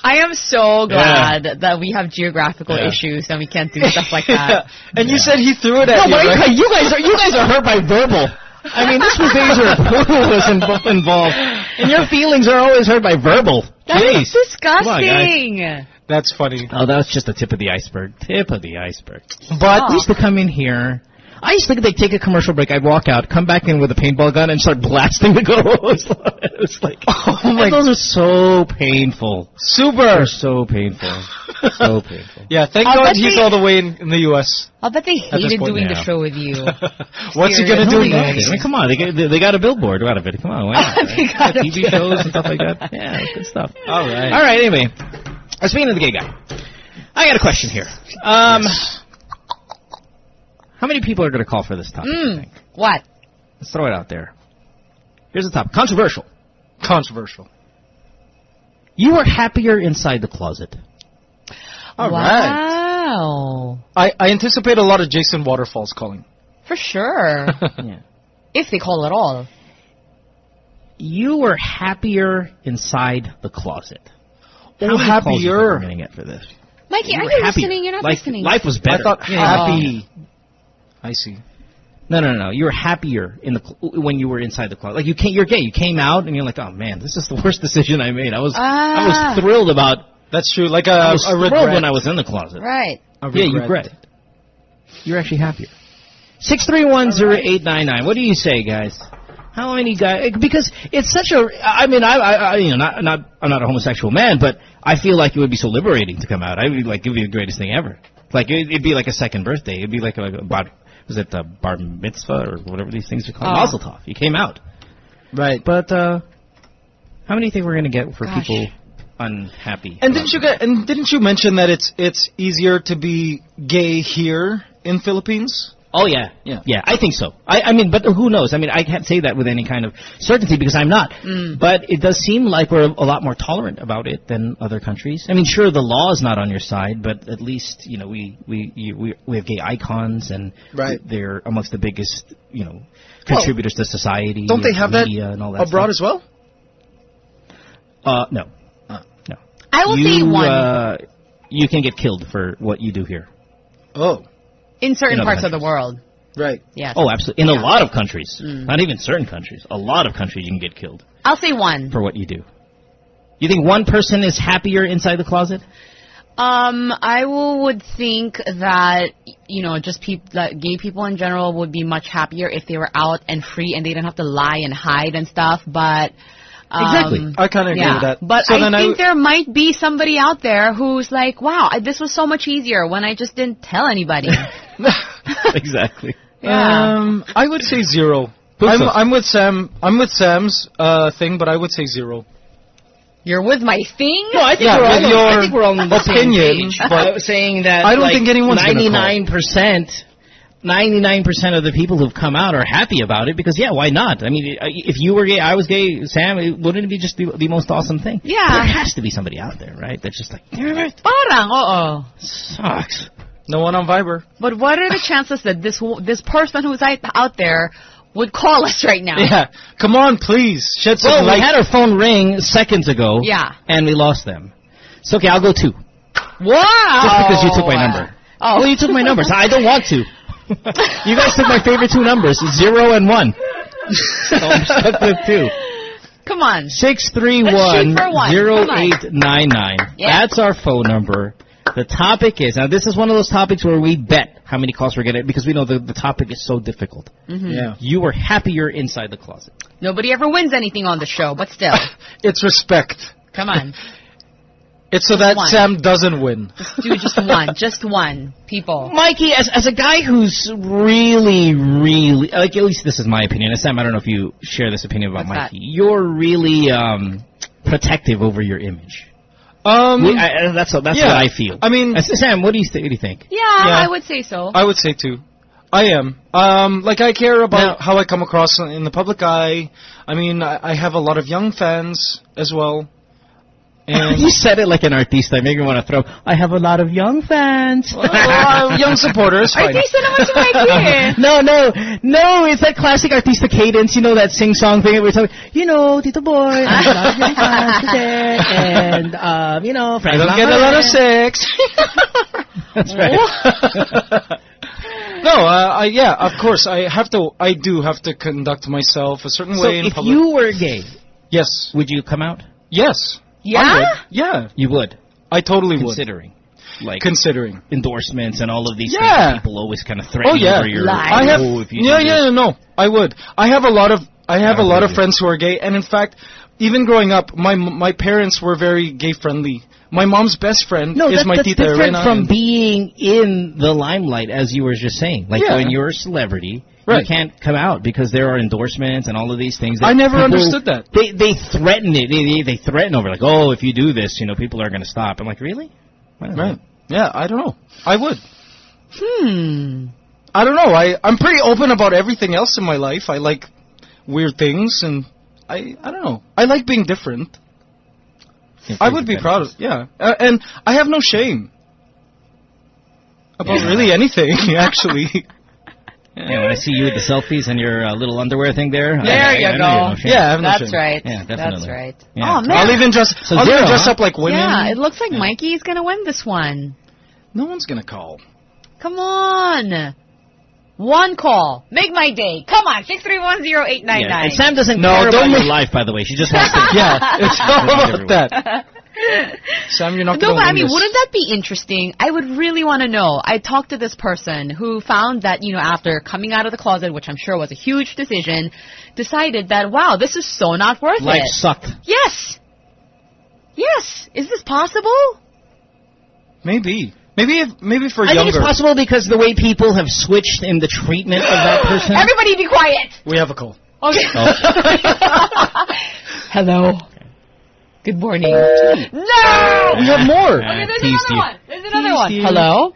I am so glad that we have geographical Yeah. issues and we can't do stuff like that. and you said he threw it No, at you, but right? you guys are you guys are hurt by verbal. I mean, this was days where poo was involved, and your feelings are always hurt by verbal. That Jeez. is Come on, disgusting. That's funny. Oh, that was just the tip of the iceberg. Tip of the iceberg. But oh. I used to come in here. I used to like take a commercial break. I'd walk out, come back in with a paintball gun, and start blasting the girls. it was like, oh my, and those are so painful. super. They're so painful. so painful. Yeah, thank I'll God he's they- all the way in, in the U.S. I'll bet they hated doing yeah. the show with you. What's he gonna do they got it. next? I mean, come on, they got, they, they got a billboard out of it. Come on, why not? They right? got a TV shows and stuff like that. Yeah, good stuff. All right. All right. Anyway, speaking of the gay guy, I got a question here. Um, how many people are going to call for this topic? you Mm. think? What? Let's throw it out there. Here's the topic. Controversial. Controversial. You are happier inside the closet. All right. wow. I, I anticipate a lot of Jason Waterfalls calling. For sure. Yeah. if they call at all. You were happier inside the closet. Oh, How many calls do you think happier. we're going to get for this? Mikey, are you happier. listening? You're not like, listening. Life was better. I thought Yeah. happy. I see. No, no, no, no. You were happier in the cl- when you were inside the closet. Like you came, you're gay. You came out and you're like, oh man, this is the worst decision I made. I was, I Ah. was thrilled about. That's true. Like a, I was a thrilled regret. when I was in the closet. Right. A Yeah, you regret. regret. You're actually happier. Six three one zero eight nine nine. What do you say, guys? How many guys? Because it's such a. I mean, I, I, I you know, not, not, I'm not a homosexual man, but I feel like it would be so liberating to come out. I would like it would be the greatest thing ever. Like it, it'd be like a second birthday. It'd be like a, a bar, was it the bar mitzvah or whatever these things are called? Oh. Mazel tov. You came out. Right. But uh how many do you think we're going to get for Gosh. people unhappy? And didn't you get? And didn't you mention that it's it's easier to be gay here in Philippines? Oh yeah, Yeah. yeah. I think so. I, I mean, but who knows? I mean, I can't say that with any kind of certainty because I'm not. Mm. But it does seem like we're a lot more tolerant about it than other countries. I mean, sure, the law is not on your side, but at least you know we we you, we we have gay icons and Right. they're amongst the biggest you know contributors to society. Don't they and have that media and all that abroad stuff. as well? Uh, no, Uh. no. I will you, say one. Uh, you can get killed for what you do here. Oh, in certain in other parts of the world. right. Yes. Oh, absolutely. In a lot of countries, Mm. not even certain countries, a lot of countries you can get killed I'll say one. for what you do. You think one person is happier inside the closet? Um, I will, would think that you know just peop- that gay people in general would be much happier if they were out and free and they didn't have to lie and hide and stuff. But um, Exactly. I kind of agree yeah. with that. But so I then think I, there might be somebody out there who's like, "Wow, I, this was so much easier when I just didn't tell anybody." exactly. yeah. Um, I would say zero. I'm. I'm with Sam. I'm with Sam's uh, thing, but I would say zero. You're with my thing. No, I think Yeah, we're all with on, your I think we're all on the same opinion, page. but I was saying that I don't like, think anyone's 99%. 99% of the people who've come out are happy about it because, yeah, why not? I mean, if you were gay, I was gay, Sam, wouldn't it be just the, the most awesome thing? Yeah. There has to be somebody out there, right? That's just like, damn it, Parang, oo. sucks. No one on Viber. But what are the chances that this this person who's out out there would call us right now. Yeah. Come on, please. Shed some Well, we had our phone ring seconds ago. Yeah. And we lost them. So okay, I'll go two. Wow. Just because you took my number. Oh. Well, you took my numbers. I don't want to. You guys took my favorite two numbers, zero and one. so I'm stuck with two. Come on. Six one shoot for one. zero Come on. eight nine nine. Yeah. That's our phone number. The topic is now. This is one of those topics where we bet how many calls we're getting because we know the the topic is so difficult. Mhm. Yeah. You were happier inside the closet. Nobody ever wins anything on the show, but still. It's respect. Come on. It's so that one. Sam doesn't win. Just Do just one. Just one. People. Mikey, as as a guy who's really, really like at least this is my opinion. And Sam, I don't know if you share this opinion about What's Mikey. You're really um protective over your image. Um, We- I, I- that's that's yeah. what I feel. I mean, Uh, Sam, what do you what do you think? Yeah, Yeah. I would say so. I would say too. I am. Um, like I care about Now- how I come across in the public eye. I mean, I, I have a lot of young fans as well. And you said it like an artista. I make me want to throw. I have a lot of young fans. Well, young supporters. Fine. Artista naman si Mikey. no, no, no. It's that classic artista cadence. You know that sing song thing that we're talking. You know, Tito Boy. I have a lot of young fans today, and um, you know, I don't get a lot of Langare. sex. That's right. no, uh, I, yeah, of course. I have to. I do have to conduct myself a certain so way in if you were gay, yes, would you come out? yes, I Yeah? yeah, You would, I totally would. considering like Considering. endorsements and all of these Yeah. things. that People always kind of threaten Oh yeah, over your. I have. Oh, if you yeah, do yeah, this. no, I would. I have a lot of. I have I a lot of do. friends who are gay, and in fact, even growing up, my my parents were very gay friendly. My mom's best friend No, is that, my that's tita different Elena, from and- being in the limelight, as you were just saying. Like Yeah. when you're a celebrity, Right. you can't come out because there are endorsements and all of these things. That I never people- understood that. They they threaten it. They, they they threaten over like, oh, if you do this, you know, people are going to stop. I'm like, really? I don't know. Right. Yeah, I don't know. I would. Hmm. I don't know. I I'm pretty open about everything else in my life. I like weird things, and I I don't know. I like being different. I would be proud of. Yeah, uh, and I have no shame about Yeah. really anything. Actually, Yeah, when I see you with the selfies and your uh, little underwear thing there. I- There I, you I know go. no. Yeah, I no That's shame. right. Yeah, That's right. Yeah. Oh man. I'll even dress. So I'll zero, even dress huh? up like women. yeah, it looks like Mikey's gonna win this one. no one's gonna call. Come on. One call. Make my day. Come on. Six three one zero eight nine Yeah. And Sam doesn't No, care don't about your life, by the way. She just wants to. Yeah, it's all about that. Sam, you're not No, gonna but I mean, this. wouldn't that be interesting? I would really want to know. I talked to this person who found that, you know, after coming out of the closet, which I'm sure was a huge decision, decided that, wow, this is so not worth Life it. sucked. Yes. Yes. Is this possible? Maybe. Maybe if, maybe for I think it's possible because the way people have switched in the treatment of that person. Everybody be quiet. We have a call. Okay. Oh. Hello. Good morning. No! We have more. Okay, there's Teased another one. There's another one. you. Hello?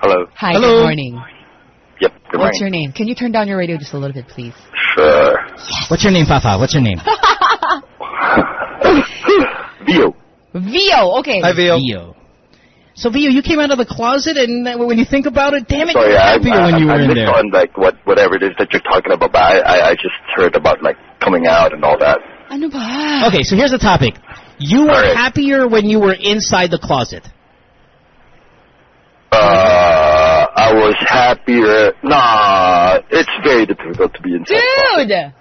Hello. Hi, Hello. good morning. Yep. Good What's your name? Can you turn down your radio just a little bit, please? Sure. What's your name, Fafa? What's your name? Vio. Vio. Okay. Hi, Vio. Vio. So Vio, you came out of the closet, and when you think about it, damn it, Sorry, you're I'm, happier when you were I'm in mixed there. on like what whatever it is that you're talking about, but I, I I just heard about like coming out and all that. Ano ba? Okay, so here's the topic. You were All right. happier when you were inside the closet. Uh, I was happier. Nah, it's very difficult to be inside. Dude!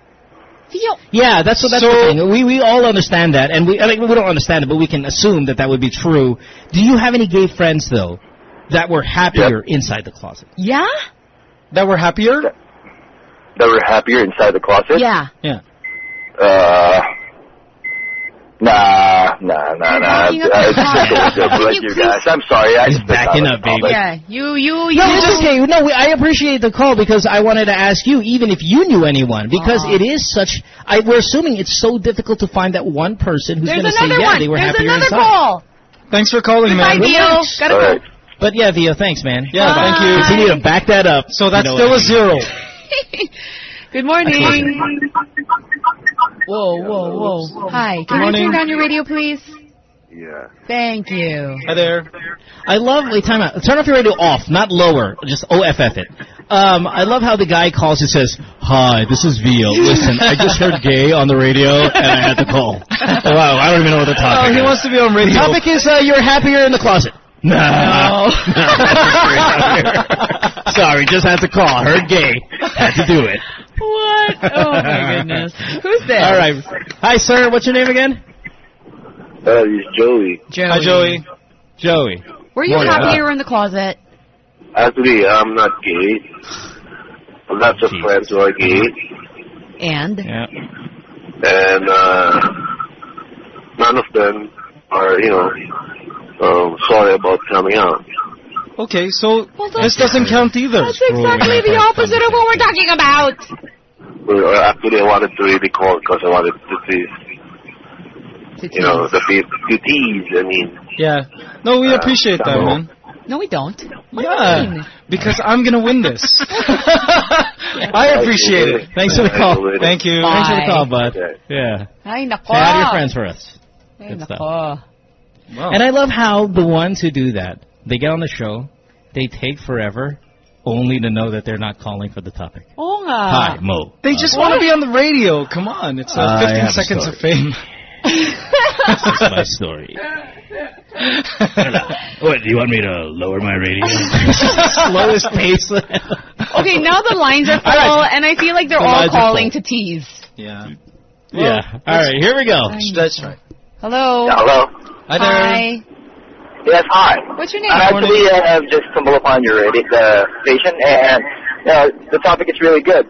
Vio. Yeah, that's what that's So- the thing. We we all understand that, and we I mean, we don't understand it, but we can assume that that would be true. Do you have any gay friends though that were happier inside the closet? Yeah? That we're happier. That were happier inside the closet. Yeah. Yeah. Uh. Nah, nah, nah, nah. backing up I your just car. don't Can like you you please- guys. I'm sorry. I He's just missed backing up, baby. Yeah. You, you, you. No, it's okay. No, we, I appreciate the call because I wanted to ask you, even if you knew anyone, because Aw. it is such. I, we're assuming it's so difficult to find that one person who's going to say, another yeah, one. they were There's happier another inside. call. Thanks for calling, Goodbye, man. Vio. Gotta All go. right. But yeah, Vio, thanks, man. Yeah, Bye. thank you. Continue to back that up. So that's You know still what a I mean. zero. Good morning. Whoa, whoa, whoa. Hi. Can you morning. turn down your radio, please? Yeah. Thank you. Hi there. I love. Wait, time out. Turn off your radio off, not lower. Just OFF it. Um, I love how the guy calls and says, "Hi, this is Vio. Listen, I just heard gay on the radio and I had to call. wow, I don't even know what the topic. Oh, he is. wants to be on radio. The topic is uh, you're happier in the closet. No. Sorry, just had to call. Heard gay. Had to do it. What? Oh my goodness. Who's there? All right. Hi, sir. What's your name again? Uh, it's Joey. Joey. Hi, Joey. Joey. Were you Morning. happier in the closet? Actually, I'm not gay. Lots of friends who are gay, And? Yeah. and uh, none of them are, you know, um, sorry about coming out. Okay, so Well, this doesn't count either. That's exactly the opposite of what we're talking about. Well, uh, actually, I wanted to really call because I wanted to see, you know, the pe- to tease. I mean, Yeah. No, we appreciate that, no. man. No, we don't. What Yeah, mean? because I'm gonna win this. I appreciate it. Thanks for the call. Thank you. Thanks for the call, bud. Yeah. Ay, nako. Say hi to your friends for us. Ay, Good stuff. Wow. And I love how the ones who do that, they get on the show, they take forever, only to know that they're not calling for the topic. Oo nga. Hi, Mo. They just want to be on the radio. Come on, it's uh, 15 have a seconds of fame. This is my story. what, do you want me to lower my radio? Slowest pace. Okay, now the lines are full, All right. and I feel like they're The all calling to tease. Yeah. yeah. All right, here we go. That's right. Hello. hello. Hi there. Hi. Yes, hi. What's your name? I actually uh, just stumbled upon your radio, the station, and you know, the topic is really good.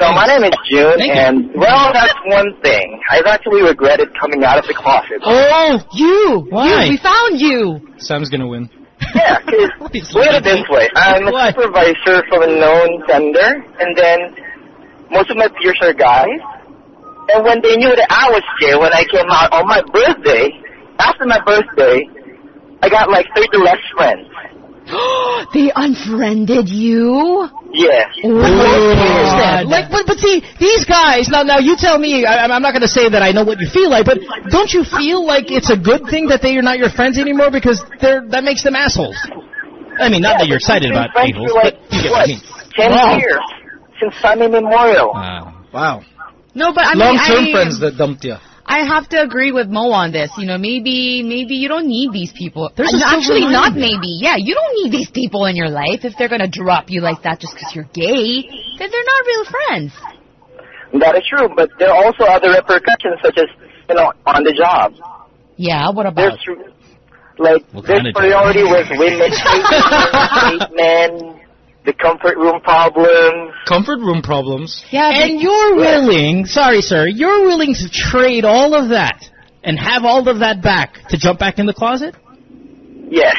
So my name is June, Thank you. and well, that's one thing. I've actually regretted coming out of the closet. Oh, You. Why? You. We found you. Sam's gonna win. Yeah, 'cause look at it this way. I'm a supervisor for a known sender, and then most of my peers are guys. And when they knew that I was gay, when I came out on my birthday, after my birthday, I got like 30 less friends. they unfriended you? Yeah. God. Like, but, but see, these guys. Now, now you tell me. I, I'm not going to say that I know what you feel like, but don't you feel like it's a good thing that they are not your friends anymore because they're that makes them assholes? I mean, not that you're excited about friends assholes, like, but you get what, what I mean. 10 Wow. years since time immemorial. Wow. Wow. No, but I mean, Long-term I, friends that dumped you. I have to agree with Mo on this. You know, maybe maybe you don't need these people. There's a And silver actually not maybe. Yeah, you don't need these people in your life if they're gonna drop you like that just because you're gay. Then they're not real friends. That is true, but there are also other repercussions, such as, you know, on the job. Yeah, what There's about? like What there's kind of job? priority with women, straight men, the comfort room problems. Comfort room problems. Yeah, And you're willing, sorry, sir, you're willing to trade all of that and have all of that back to jump back in the closet? Yes.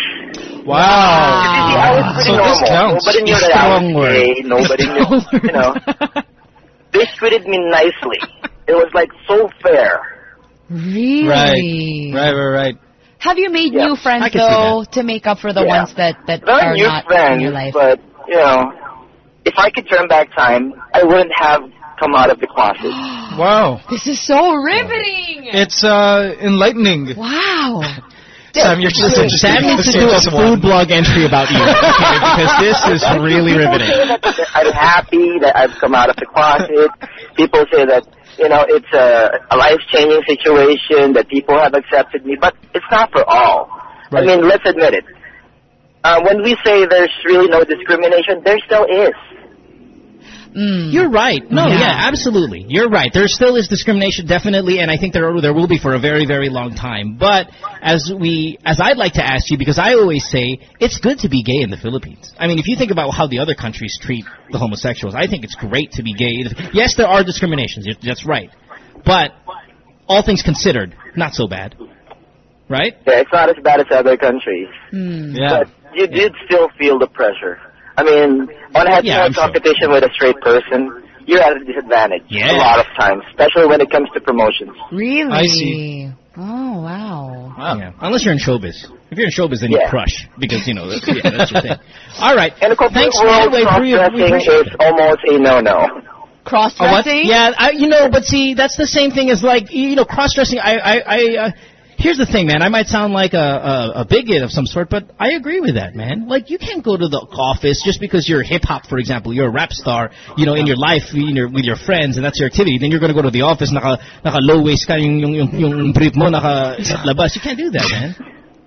Wow. I was pretty So this counts. Nobody knew A that I was word. gay. Nobody knew, you know. They treated me nicely. It was like so fair. really? Right. Right, right, right. Have you made Yeah, new friends I can see though to make up for the Yeah. ones that that There are are new not friends, in your life? but, you know, if I could turn back time, I wouldn't have come out of the closet. Wow. This is so riveting. It's uh enlightening. Wow. Sam, you're just Listen, interested. Sam needs to This do a food won. blog entry about you, okay? Because this is really riveting. that that I'm happy that I've come out of the closet. People say that, you know, it's a, a life-changing situation, that people have accepted me, but it's not for all. I mean, let's admit it. Uh, when we say there's really no discrimination, there still is. Mm. You're right. No, Yeah. yeah. absolutely. You're right. There still is discrimination, definitely, and I think there there will be for a very, very long time. But as we, as I'd like to ask you, because I always say it's good to be gay in the Philippines. I mean, if you think about how the other countries treat the homosexuals, I think it's great to be gay. Yes, there are discriminations. That's right. But all things considered, not so bad, right? Yeah, it's not as bad as other countries. Hmm. Yeah. But you did still feel the pressure. I mean, on a head-to-head Yeah, I'm sure. competition with a straight person, you're at a disadvantage Yeah. a lot of times, especially when it comes to promotions. Really? I see. Oh wow. Wow. Yeah. Unless you're in showbiz. If you're in showbiz, then you Yeah. crush because you know that's, yeah, that's your thing. All right. And the corporate Thanks, world, man. We appre- we cross-dressing is almost a no-no. Cross A what? dressing? Yeah, I, you know, but see, that's the same thing as like, you know, cross-dressing. I, I, I uh, Here's the thing, man. I might sound like a, a, a bigot of some sort, but I agree with that, man. Like, you can't go to the office just because you're hip hop, for example. You're a rap star, you know, in your life, in your, with your friends, and that's your activity. Then you're going to go to the office, naka, naka low waist ka, yung, yung, yung, yung brief mo, naka labas. You can't do that, man.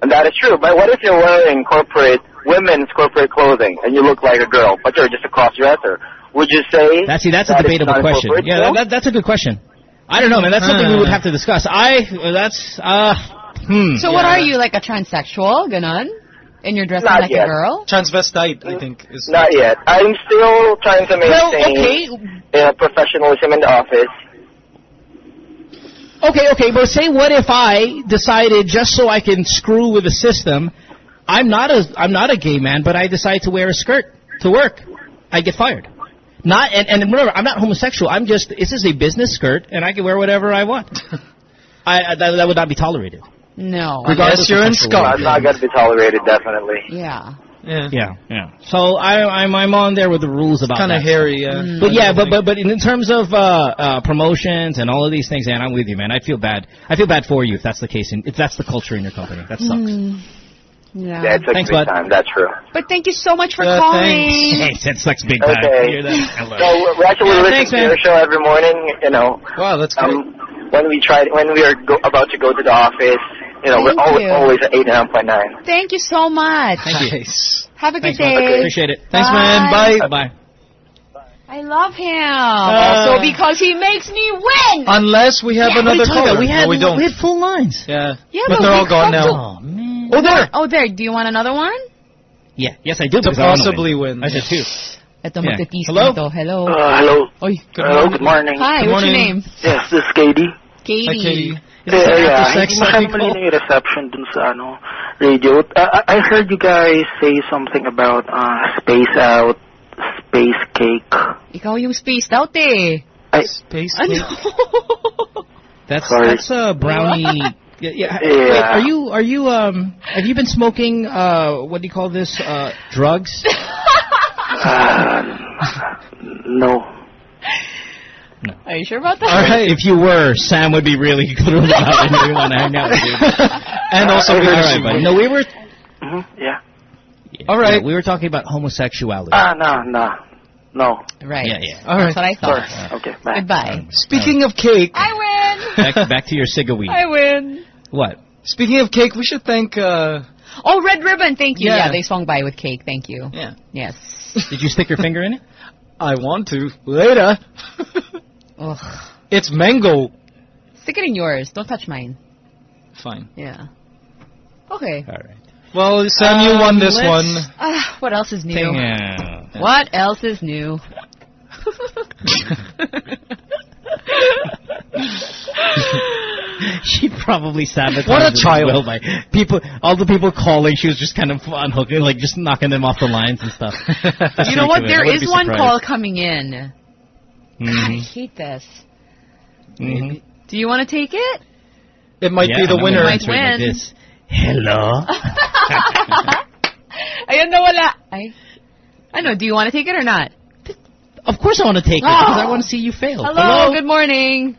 And that is true. But what if you're wearing corporate, women's corporate clothing, and you look like a girl, but you're just a cross-dresser? Would you say That's see, that's a that it's debatable question. Yeah, that, that's a good question. I don't know, man. That's something we would have to discuss. I that's uh hmm. So what are you, like a transsexual, ganon? And you're dressing Not like yet. a girl? Transvestite, I think. Is Not yet. I'm still trying to Well, maintain okay. uh, professionalism in the office. Okay, okay, but say what if I decided just so I can screw with the system, I'm not a I'm not a gay man, but I decide to wear a skirt to work. I get fired. Not and, and remember, I'm not homosexual. I'm just this is a business skirt, and I can wear whatever I want. I, I that, that would not be tolerated. No. Regardless you're of sexual That's not going to be tolerated, definitely. Yeah. Yeah. Yeah, yeah. So I, I'm I'm on there with the rules about Kinda hairy, yeah. Mm. But yeah, but but but in terms of uh, uh, promotions and all of these things, and I'm with you, man. I feel bad. I feel bad for you if that's the case, and if that's the culture in your company, that sucks. Mm. Yeah. Yeah, it took Thanks, big bud. time. That's true. But thank you so much for Uh, calling. thanks. that sucks big time. Okay. Hear that? So we're actually Yeah, listening thanks, to man. your show every morning. You know, wow, that's great. um, when we try, when we are go, about to go to the office, you know, Thank we're always, you. always at eight nine point nine. Thank you so much. Thank you. Have a good Thanks, man. day. Appreciate it. Thanks, man. Bye. Bye. I love him. Uh, also because he makes me win. Unless we have Yeah, another What are you talking caller. We had no, we don't. we had full lines. yeah. yeah, but but, they're all gone now. Oh man. Oh, there. Oh, there. Do you want another one? Yeah. Yes, I do. To because I wanna possibly win. I said two. Ito Yeah. Hello? Hello. Uh, hello. Oy. Hello, good morning. Hi, Good what's your name? Yes, this is Katie. Katie. Hi, Katie. Yeah, an yeah. after sex Hindi masyadong malinaw yung reception dun sa ano, radio. Uh, I heard you guys say something about uh, space out, space cake. Ikaw yung spaced out eh. I, Space. Ano? That's Sorry. that's a brownie. Yeah, yeah. Yeah. Wait, are you are you um have you been smoking uh what do you call this uh drugs? uh, no. Are you sure about that? All right. If you were, Sam would be really thrilled about it. We want to hang out with you. And also, all we right, buddy. No, we were. hmm Yeah. All right. yeah, we were talking about homosexuality. Ah, no, no. No. Right. Yeah, yeah. All right. That's what I Sorry. thought. Okay, bye. Goodbye. Speaking of cake, I win. back, back to your cigarette. I win. What? speaking of cake, we should thank. uh Oh, red ribbon. Thank you. Yeah. Yeah, they swung by with cake. Thank you. Yeah. Yes. Did you stick your finger in it? I want to later. Ugh. It's mango. Stick it in yours. Don't touch mine. Fine. Yeah. Okay. All right. Well, Sam, you Um, won this one. Ah, what else is new? Thing, uh, What else is new? She probably sabotaged What a child. Well by people, all the people calling, she was just kind of unhooking, like just knocking them off the lines and stuff. you know what? There is one call coming in. I Mhm. hate this. Mhm. Do you want to take it? It might Yeah, be the winner. gonna Might answer it like win. this. Hello. Ayun na wala. Ay. Ano, do you want to take it or not? Of course I want to take it Oh. because I want to see you fail. Hello, good morning.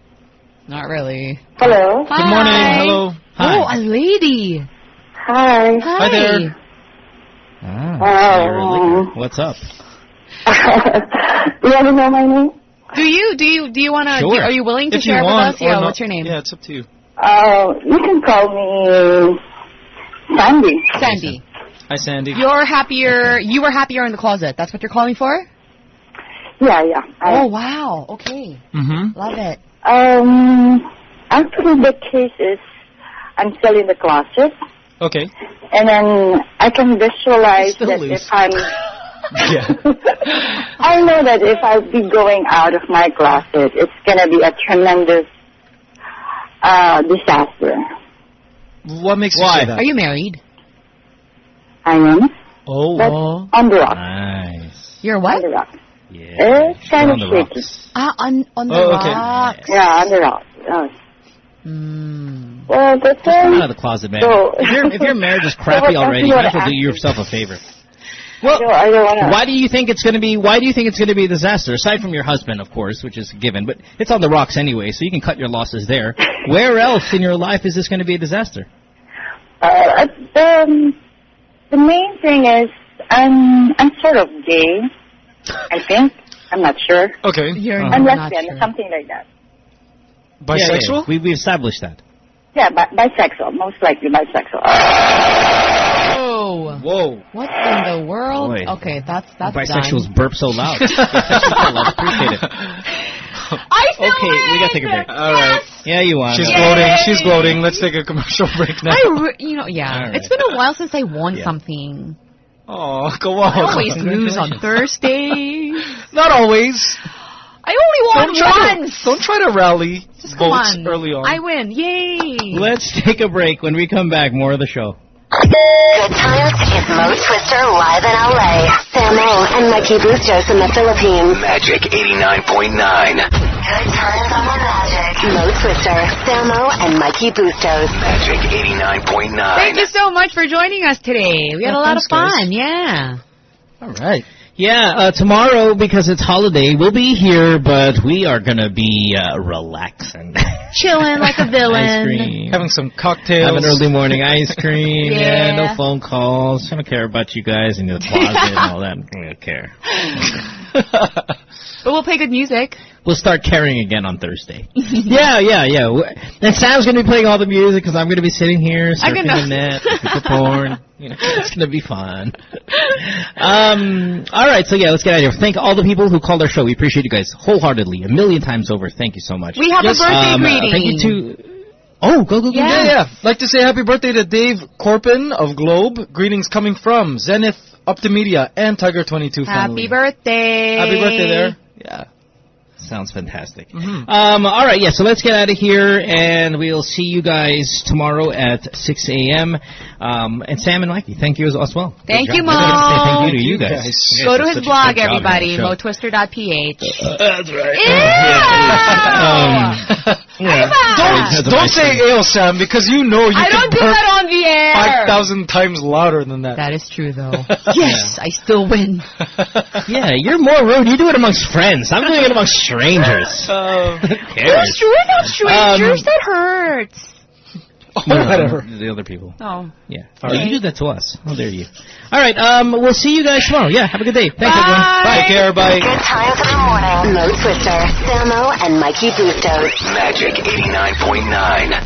Not really. Hello. Hi. Good morning. Hello. Hi. Oh, a lady. Hi. Hi. Hi there. Ah, you're. What's up? you want to know my name? Do you do you do you want to? Sure. Are you willing to If you share with us? Yeah. not- What's your name? Yeah, it's up to you. Uh, you can call me Sandy. Sandy. Hi, Sandy. You're happier. You were happier in the closet. That's what you're calling for? Yeah, yeah. I- Oh wow. Okay. Mm-hmm. Love it. Um, actually, the case is I'm still in the closet, Okay. and then I can visualize that loose. if I'm. Yeah. I know that if I'll be going out of my closet, it's gonna be a tremendous uh, disaster. What makes Why? you say that? Are you married? I am. Oh. But oh. on the rock. Nice. You're On what? the rock. Yeah. It's kind on of the shaky. rocks. Ah, on on the Oh, okay. rocks. Yeah, on the rock. Oh. Mm. Well, that's Come um, out of the closet, man. So- if, your if your marriage is crappy what already, you you might as well wanna do yourself a favor. Well, I don't, I don't wanna. Why do you think it's going to be? Why do you think it's going to be a disaster? Aside from your husband, of course, which is a given, but it's on the rocks anyway, so you can cut your losses there. Where else in your life is this going to be a disaster? Uh, the, um, the main thing is I'm I'm sort of gay. I think I'm not sure. Okay. You're I'm not lesbian, sure. something like that. Yeah, yeah, Bisexual? We we established that. Yeah, bi- bisexual, most likely bisexual. Oh. Whoa. What in the world? Boy. Okay, that's that's Bisexuals done. burp so loud. Bisexuals love, appreciate it. I still Okay, we gotta take a break. All right. Yeah, you won. She's Yay! gloating. She's gloating. Let's take a commercial break now. I, you know, yeah. All right. It's been a while since I won Yeah. something. Oh, go on. I always lose on Thursday. Not always. I only won Don't try, to, once. don't try to rally Just come votes on. early on. I win. Yay. Let's take a break. When we come back, more of the show. Good times is Mo Twister live in LA. Samo and Mikey Bustos in the Philippines. Magic 89.9. Good times on the Magic. Mo Twister, Samo, and Mikey Bustos. Magic 89.9. Thank you so much for joining us today. We had Yeah, a lot thanks, of fun. guys. Yeah. All right. Yeah, uh, tomorrow because it's holiday, we'll be here, but we are gonna be uh, relaxing. Chilling like a Ice villain. cream. Having some cocktails. Having early morning ice cream. yeah. Yeah. no phone calls. I don't care about you guys in the closet and all that. I don't care. But we'll play good music. We'll start caring again on Thursday. yeah, yeah, yeah. And Sam's going to be playing all the music because I'm going to be sitting here I'm surfing the net, looking for porn. You know, it's going to be fun. Um, all right, so yeah, let's get out of here. Thank all the people who called our show. We appreciate you guys wholeheartedly, a million times over. Thank you so much. We have Yes, a birthday Um, uh, greeting. Thank you to. Oh, go go go! Yeah. Yeah, yeah. Like to say happy birthday to Dave Corpin of Globe. Greetings coming from Zenith Optimedia and Tiger 22 family. Happy birthday. Happy birthday there. Yeah. Sounds fantastic. Mhm. Um, all right, yeah, so let's get out of here, and we'll see you guys tomorrow at 6 a.m. Um, and Sam and Mikey, thank you as, as well. Thank you, I Thank you to you you guys. guys. Go to his blog, good job on the everybody, show. motwister.ph. That's right. Yeah. Um, yeah. Don't, don't say ale, Sam, because you know you I can don't do burp that on the air. 5,000 times louder than that. That is true, though. yes, I still win. Yeah, you're more rude. You do it amongst friends. I'm doing it amongst strangers. Uh, Who We're cares? not strangers. Um, that hurts. Oh, No, no, whatever. The other people. Oh. Yeah. All Yeah, right. You do that to us. How dare you? All right. Um, we'll see you guys tomorrow. Yeah. Have a good day. Thanks, everyone. Bye. Take care. Bye. Good times in the morning. Mo Twister, Samo, and Mikey Bustos. Magic 89.9.